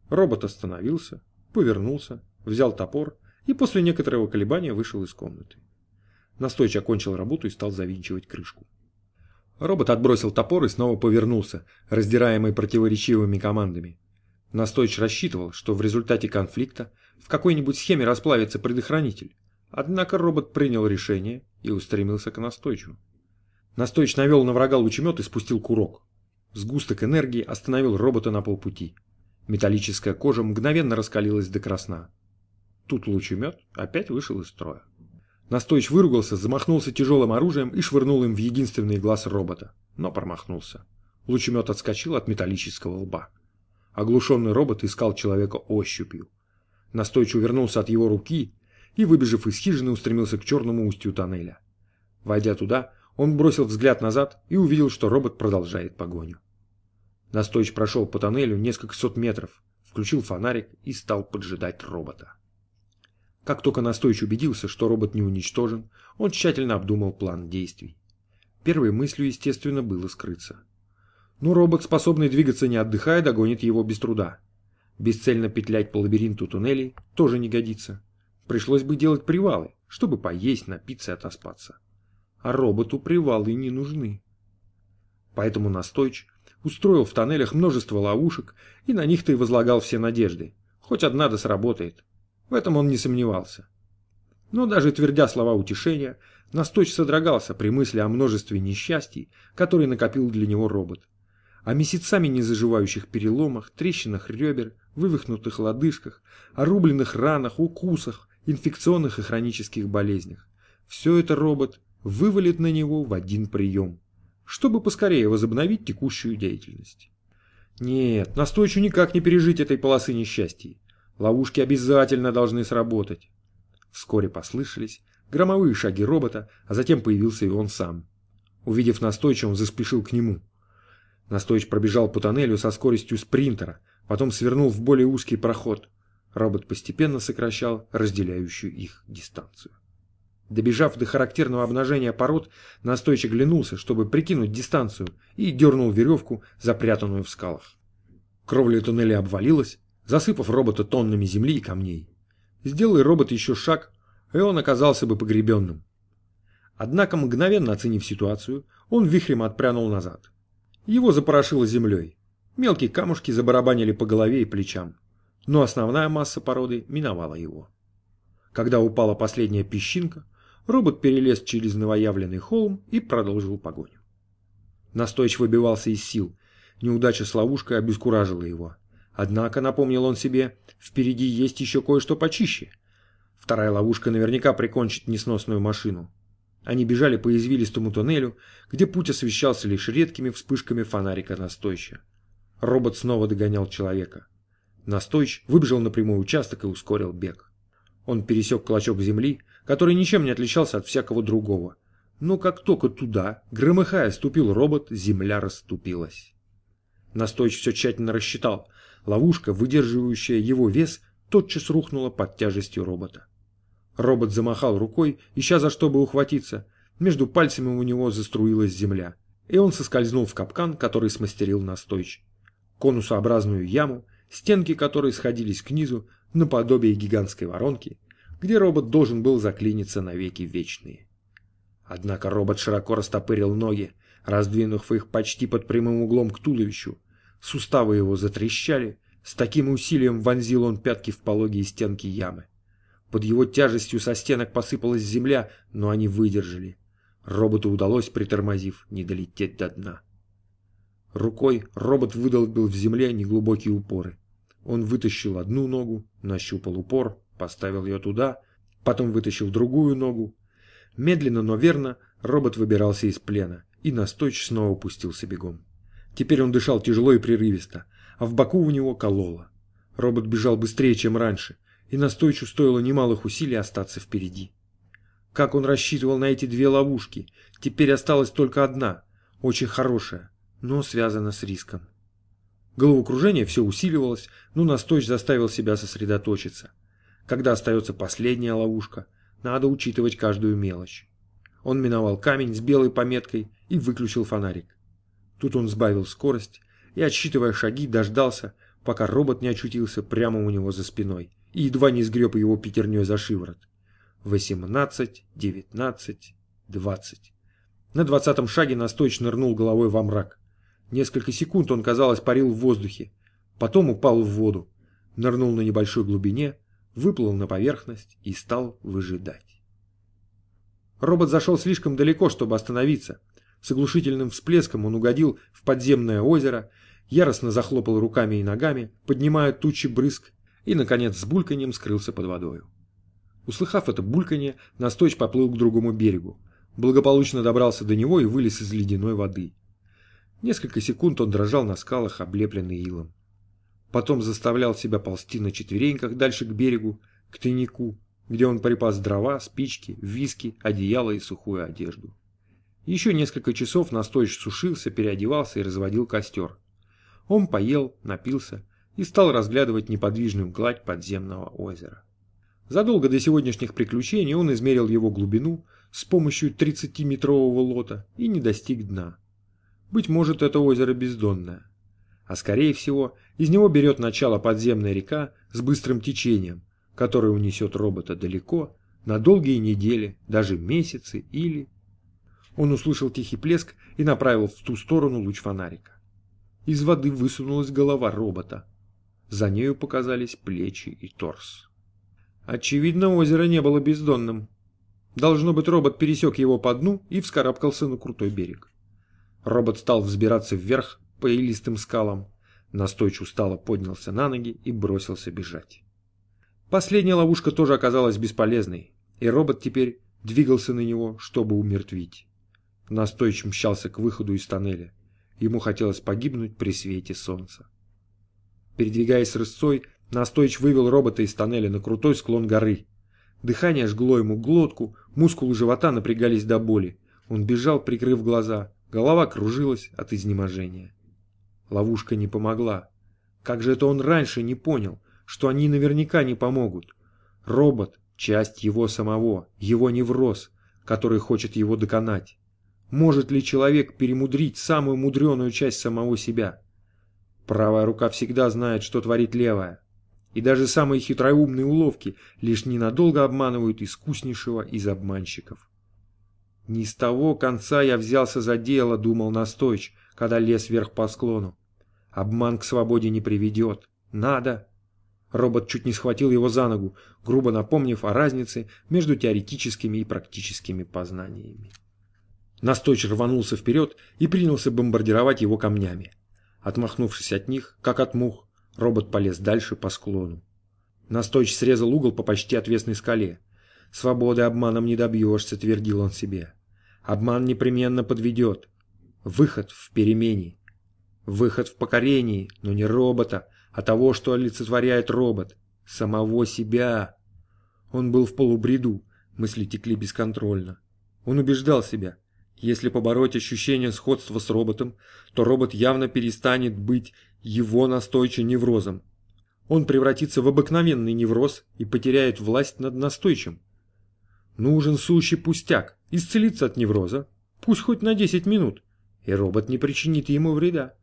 Робот остановился, повернулся, взял топор и после некоторого колебания вышел из комнаты. Настойч окончил работу и стал завинчивать крышку. Робот отбросил топор и снова повернулся, раздираемый противоречивыми командами. Настойч рассчитывал, что в результате конфликта в какой-нибудь схеме расплавится предохранитель. Однако робот принял решение и устремился к Настойчу. Настойч навел на врага лучемет и спустил курок. Сгусток энергии остановил робота на полпути. Металлическая кожа мгновенно раскалилась до красна. Тут лучемет опять вышел из строя. Настойч выругался, замахнулся тяжелым оружием и швырнул им в единственный глаз робота. но промахнулся. Лучемет отскочил от металлического лба. Оглушенный робот искал человека ощупью. Настойчиво вернулся от его руки и, выбежав из хижины, устремился к черному устью тоннеля. Войдя туда, он бросил взгляд назад и увидел, что робот продолжает погоню. Настойч прошел по тоннелю несколько сот метров, включил фонарик и стал поджидать робота. Как только Настойч убедился, что робот не уничтожен, он тщательно обдумал план действий. Первой мыслью, естественно, было скрыться. Но робот, способный двигаться не отдыхая, догонит его без труда. Бесцельно петлять по лабиринту туннелей тоже не годится. Пришлось бы делать привалы, чтобы поесть, напиться и отоспаться. А роботу привалы не нужны. Поэтому Настойч устроил в тоннелях множество ловушек и на них-то и возлагал все надежды. Хоть одна да сработает. В этом он не сомневался. Но даже твердя слова утешения, Насточ содрогался при мысли о множестве несчастий, которые накопил для него робот. О месяцами незаживающих переломах, трещинах ребер, вывихнутых лодыжках, о рубленных ранах, укусах, инфекционных и хронических болезнях. Все это робот вывалит на него в один прием, чтобы поскорее возобновить текущую деятельность. Нет, Настойчу никак не пережить этой полосы несчастий. Ловушки обязательно должны сработать. Вскоре послышались громовые шаги робота, а затем появился и он сам. Увидев Настойча, он заспешил к нему. Настойч пробежал по тоннелю со скоростью спринтера, потом свернул в более узкий проход. Робот постепенно сокращал разделяющую их дистанцию. Добежав до характерного обнажения пород, Настойч оглянулся, чтобы прикинуть дистанцию, и дернул веревку, запрятанную в скалах. Кровля туннеля обвалилась, засыпав робота тоннами земли и камней. Сделай робот еще шаг, и он оказался бы погребенным. Однако, мгновенно оценив ситуацию, он вихрем отпрянул назад. Его запорошило землей. Мелкие камушки забарабанили по голове и плечам. Но основная масса породы миновала его. Когда упала последняя песчинка, робот перелез через новоявленный холм и продолжил погоню. Настойч выбивался из сил. Неудача с ловушкой обескуражила его. Однако, напомнил он себе, впереди есть еще кое-что почище. Вторая ловушка наверняка прикончит несносную машину. Они бежали по извилистому туннелю, где путь освещался лишь редкими вспышками фонарика Настойча. Робот снова догонял человека. Настойч выбежал на прямой участок и ускорил бег. Он пересек клочок земли, который ничем не отличался от всякого другого. Но как только туда, громыхая, ступил робот, земля расступилась. Настойч все тщательно рассчитал. Ловушка, выдерживающая его вес, тотчас рухнула под тяжестью робота. Робот замахал рукой, ища за что бы ухватиться. Между пальцами у него заструилась земля, и он соскользнул в капкан, который смастерил настойч. Конусообразную яму, стенки которой сходились к низу, наподобие гигантской воронки, где робот должен был заклиниться навеки вечные. Однако робот широко растопырил ноги, раздвинув их почти под прямым углом к туловищу. Суставы его затрещали, с таким усилием вонзил он пятки в пологие стенки ямы. Под его тяжестью со стенок посыпалась земля, но они выдержали. Роботу удалось, притормозив, не долететь до дна. Рукой робот выдолбил в земле неглубокие упоры. Он вытащил одну ногу, нащупал упор, поставил ее туда, потом вытащил другую ногу. Медленно, но верно, робот выбирался из плена, и настойч снова пустился бегом. Теперь он дышал тяжело и прерывисто, а в боку у него кололо. Робот бежал быстрее, чем раньше и настойчу стоило немалых усилий остаться впереди. Как он рассчитывал на эти две ловушки, теперь осталась только одна, очень хорошая, но связана с риском. Головокружение все усиливалось, но Настойч заставил себя сосредоточиться. Когда остается последняя ловушка, надо учитывать каждую мелочь. Он миновал камень с белой пометкой и выключил фонарик. Тут он сбавил скорость и, отсчитывая шаги, дождался, пока робот не очутился прямо у него за спиной и едва не сгреб его пятерней за шиворот. Восемнадцать, девятнадцать, двадцать. На двадцатом шаге Настоич нырнул головой во мрак. Несколько секунд он, казалось, парил в воздухе. Потом упал в воду, нырнул на небольшой глубине, выплыл на поверхность и стал выжидать. Робот зашел слишком далеко, чтобы остановиться. С оглушительным всплеском он угодил в подземное озеро, яростно захлопал руками и ногами, поднимая тучи брызг и, наконец, с бульканьем скрылся под водою. Услыхав это бульканье, Настойч поплыл к другому берегу, благополучно добрался до него и вылез из ледяной воды. Несколько секунд он дрожал на скалах, облепленный илом. Потом заставлял себя ползти на четвереньках дальше к берегу, к тайнику, где он припас дрова, спички, виски, одеяло и сухую одежду. Еще несколько часов настойчиво сушился, переодевался и разводил костер. Он поел, напился и стал разглядывать неподвижную гладь подземного озера. Задолго до сегодняшних приключений он измерил его глубину с помощью 30-метрового лота и не достиг дна. Быть может, это озеро бездонное. А скорее всего, из него берет начало подземная река с быстрым течением, которая унесет робота далеко, на долгие недели, даже месяцы или... Он услышал тихий плеск и направил в ту сторону луч фонарика. Из воды высунулась голова робота. За нею показались плечи и торс. Очевидно, озеро не было бездонным. Должно быть, робот пересек его по дну и вскарабкался на крутой берег. Робот стал взбираться вверх по илистым скалам. Настойч устало поднялся на ноги и бросился бежать. Последняя ловушка тоже оказалась бесполезной, и робот теперь двигался на него, чтобы умертвить. Настойч мчался к выходу из тоннеля. Ему хотелось погибнуть при свете солнца. Передвигаясь рысцой, Настойч вывел робота из тоннеля на крутой склон горы. Дыхание жгло ему глотку, мускулы живота напрягались до боли. Он бежал, прикрыв глаза. Голова кружилась от изнеможения. Ловушка не помогла. Как же это он раньше не понял, что они наверняка не помогут? Робот — часть его самого, его невроз, который хочет его доконать. Может ли человек перемудрить самую мудреную часть самого себя? Правая рука всегда знает, что творит левая. И даже самые хитроумные уловки лишь ненадолго обманывают искуснейшего из обманщиков. Не с того конца я взялся за дело, думал Настойч, когда лез вверх по склону. Обман к свободе не приведет. Надо. Робот чуть не схватил его за ногу, грубо напомнив о разнице между теоретическими и практическими познаниями. Настойч рванулся вперед и принялся бомбардировать его камнями. Отмахнувшись от них, как от мух, робот полез дальше по склону. Настойч срезал угол по почти отвесной скале. «Свободы обманом не добьешься», — твердил он себе. «Обман непременно подведет. Выход в перемене. Выход в покорении, но не робота, а того, что олицетворяет робот. Самого себя». Он был в полубреду, мысли текли бесконтрольно. Он убеждал себя, если побороть ощущение сходства с роботом, то робот явно перестанет быть его настойчивым неврозом. Он превратится в обыкновенный невроз и потеряет власть над настойчивым. Нужен сущий пустяк, исцелиться от невроза, пусть хоть на 10 минут, и робот не причинит ему вреда.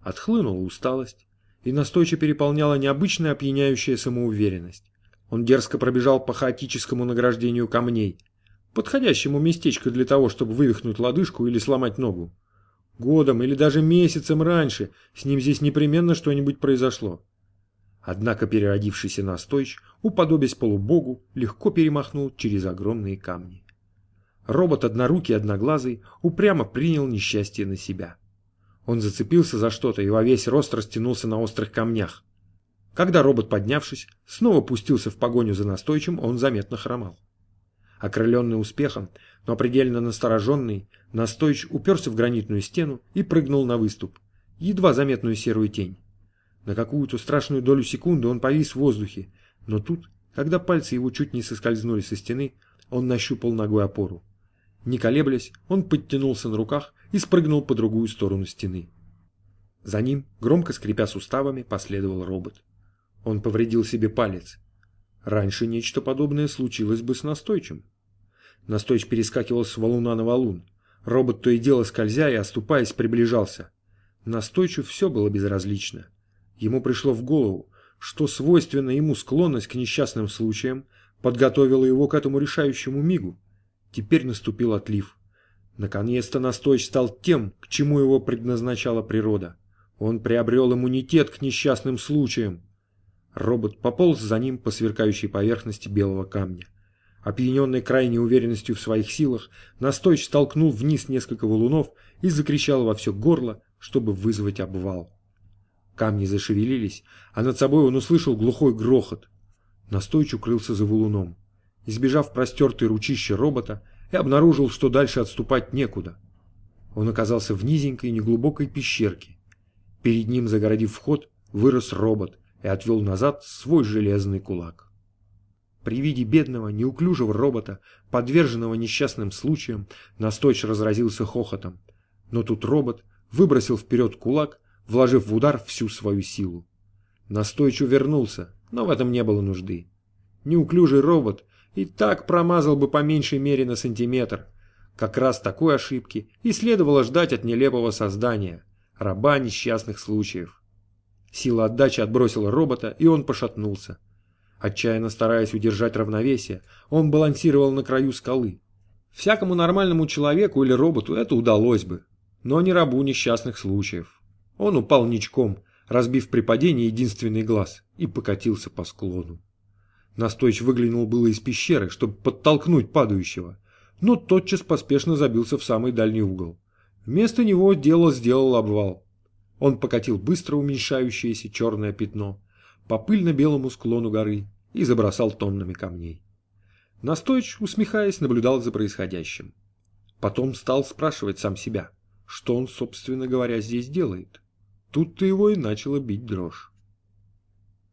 Отхлынула усталость, и настойчиво переполняла необычная опьяняющая самоуверенность. Он дерзко пробежал по хаотическому награждению камней, подходящему местечко для того, чтобы вывихнуть лодыжку или сломать ногу. Годом или даже месяцем раньше с ним здесь непременно что-нибудь произошло. Однако переродившийся настойч, уподобясь полубогу, легко перемахнул через огромные камни. Робот однорукий одноглазый упрямо принял несчастье на себя. Он зацепился за что-то и во весь рост растянулся на острых камнях. Когда робот, поднявшись, снова пустился в погоню за настойчим, он заметно хромал. Окрыленный успехом, но предельно настороженный, Настойч уперся в гранитную стену и прыгнул на выступ, едва заметную серую тень. На какую-то страшную долю секунды он повис в воздухе, но тут, когда пальцы его чуть не соскользнули со стены, он нащупал ногой опору. Не колеблясь, он подтянулся на руках и спрыгнул по другую сторону стены. За ним, громко скрипя суставами, последовал робот. Он повредил себе палец, Раньше нечто подобное случилось бы с Настойчем. Настойч перескакивал с валуна на валун. Робот то и дело скользя и оступаясь приближался. Настойчу все было безразлично. Ему пришло в голову, что свойственна ему склонность к несчастным случаям подготовила его к этому решающему мигу. Теперь наступил отлив. Наконец-то Настойч стал тем, к чему его предназначала природа. Он приобрел иммунитет к несчастным случаям. Робот пополз за ним по сверкающей поверхности белого камня. Опьяненный крайней уверенностью в своих силах, Настойч столкнул вниз несколько валунов и закричал во все горло, чтобы вызвать обвал. Камни зашевелились, а над собой он услышал глухой грохот. Настойч укрылся за валуном, избежав простертой ручище робота, и обнаружил, что дальше отступать некуда. Он оказался в низенькой неглубокой пещерке. Перед ним, загородив вход, вырос робот и отвел назад свой железный кулак. При виде бедного, неуклюжего робота, подверженного несчастным случаям, Настойч разразился хохотом. Но тут робот выбросил вперед кулак, вложив в удар всю свою силу. Настойч увернулся, но в этом не было нужды. Неуклюжий робот и так промазал бы по меньшей мере на сантиметр. Как раз такой ошибки и следовало ждать от нелепого создания, раба несчастных случаев. Сила отдачи отбросила робота, и он пошатнулся. Отчаянно стараясь удержать равновесие, он балансировал на краю скалы. Всякому нормальному человеку или роботу это удалось бы, но не рабу несчастных случаев. Он упал ничком, разбив при падении единственный глаз, и покатился по склону. Настойч выглянул было из пещеры, чтобы подтолкнуть падающего, но тотчас поспешно забился в самый дальний угол. Вместо него дело сделал обвал. Он покатил быстро уменьшающееся черное пятно по пыльно-белому склону горы и забросал тоннами камней. Настойч, усмехаясь, наблюдал за происходящим. Потом стал спрашивать сам себя, что он, собственно говоря, здесь делает. Тут-то его и начало бить дрожь.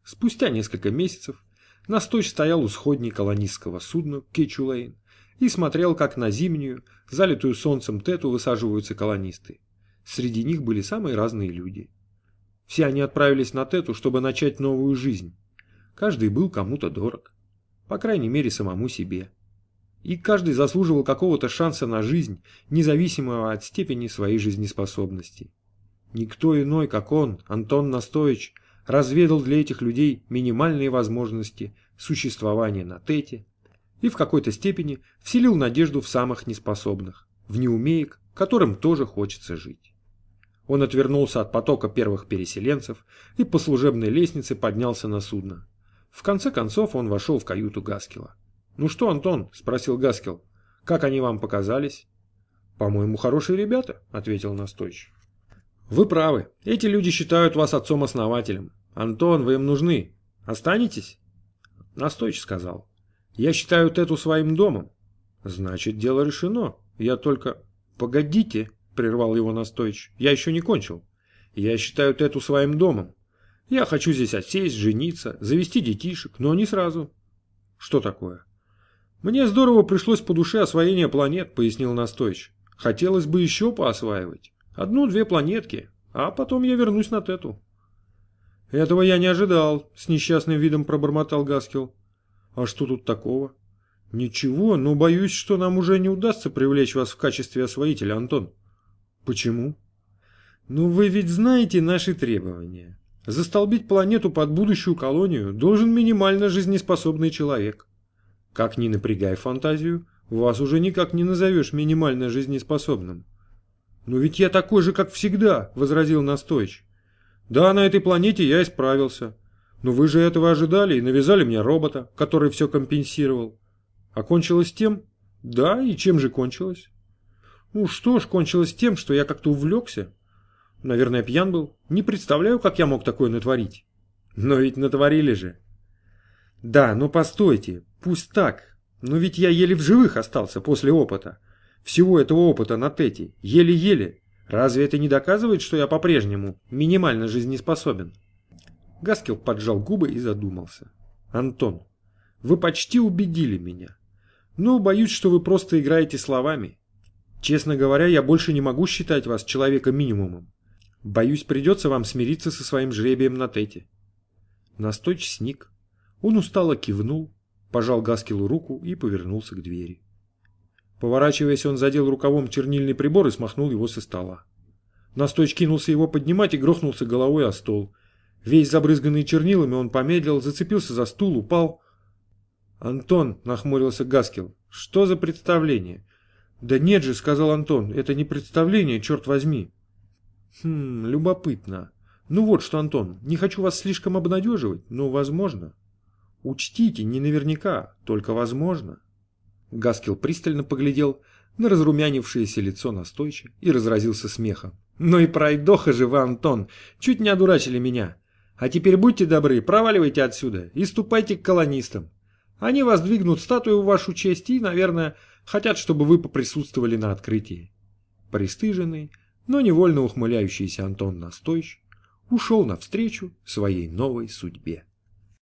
Спустя несколько месяцев Настойч стоял у сходней колонистского судна Кетчулейн и смотрел, как на зимнюю, залитую солнцем Тету высаживаются колонисты. Среди них были самые разные люди. Все они отправились на Тету, чтобы начать новую жизнь. Каждый был кому-то дорог. По крайней мере, самому себе. И каждый заслуживал какого-то шанса на жизнь, независимого от степени своей жизнеспособности. Никто иной, как он, Антон Настоевич, разведал для этих людей минимальные возможности существования на Тете и в какой-то степени вселил надежду в самых неспособных, в неумеек, которым тоже хочется жить. Он отвернулся от потока первых переселенцев и по служебной лестнице поднялся на судно. В конце концов он вошел в каюту Гаскила. «Ну что, Антон?» – спросил Гаскил. «Как они вам показались?» «По-моему, хорошие ребята», – ответил Настойч. «Вы правы. Эти люди считают вас отцом-основателем. Антон, вы им нужны. Останетесь?» Настойч сказал. «Я считаю Тету своим домом». «Значит, дело решено. Я только...» «Погодите», — прервал его Настойч. «Я еще не кончил. Я считаю Тету своим домом. Я хочу здесь отсесть, жениться, завести детишек, но не сразу». «Что такое?» «Мне здорово пришлось по душе освоение планет», — пояснил Настойч. «Хотелось бы еще поосваивать. Одну-две планетки, а потом я вернусь на Тету». «Этого я не ожидал», — с несчастным видом пробормотал Гаскил. «А что тут такого?» «Ничего, но боюсь, что нам уже не удастся привлечь вас в качестве освоителя, Антон». Почему? Ну вы ведь знаете наши требования. Застолбить планету под будущую колонию должен минимально жизнеспособный человек. Как ни напрягай фантазию, вас уже никак не назовешь минимально жизнеспособным. «Но ведь я такой же, как всегда», — возразил Настойч. «Да, на этой планете я исправился. Но вы же этого ожидали и навязали мне робота, который все компенсировал. А кончилось тем? Да, и чем же кончилось? Ну что ж, кончилось тем, что я как-то увлекся. Наверное, пьян был. Не представляю, как я мог такое натворить. Но ведь натворили же. Да, но постойте, пусть так. Но ведь я еле в живых остался после опыта. Всего этого опыта на Тете. Еле-еле. Разве это не доказывает, что я по-прежнему минимально жизнеспособен? Гаскел поджал губы и задумался. Антон, вы почти убедили меня. Но боюсь, что вы просто играете словами. Честно говоря, я больше не могу считать вас человеком минимумом. Боюсь, придется вам смириться со своим жребием на тете. Настойч сник. Он устало кивнул, пожал Гаскилу руку и повернулся к двери. Поворачиваясь, он задел рукавом чернильный прибор и смахнул его со стола. Настойч кинулся его поднимать и грохнулся головой о стол. Весь забрызганный чернилами, он помедлил, зацепился за стул, упал. «Антон», — нахмурился Гаскил, — «что за представление? «Да нет же», — сказал Антон, — «это не представление, черт возьми». «Хм, любопытно. Ну вот что, Антон, не хочу вас слишком обнадеживать, но возможно. Учтите, не наверняка, только возможно». Гаскил пристально поглядел на разрумянившееся лицо настойча и разразился смехом. «Ну и пройдоха же вы, Антон, чуть не одурачили меня. А теперь будьте добры, проваливайте отсюда и ступайте к колонистам. Они воздвигнут статую в вашу честь и, наверное, Хотят, чтобы вы поприсутствовали на открытии. пристыженный, но невольно ухмыляющийся Антон Настойч ушел навстречу своей новой судьбе.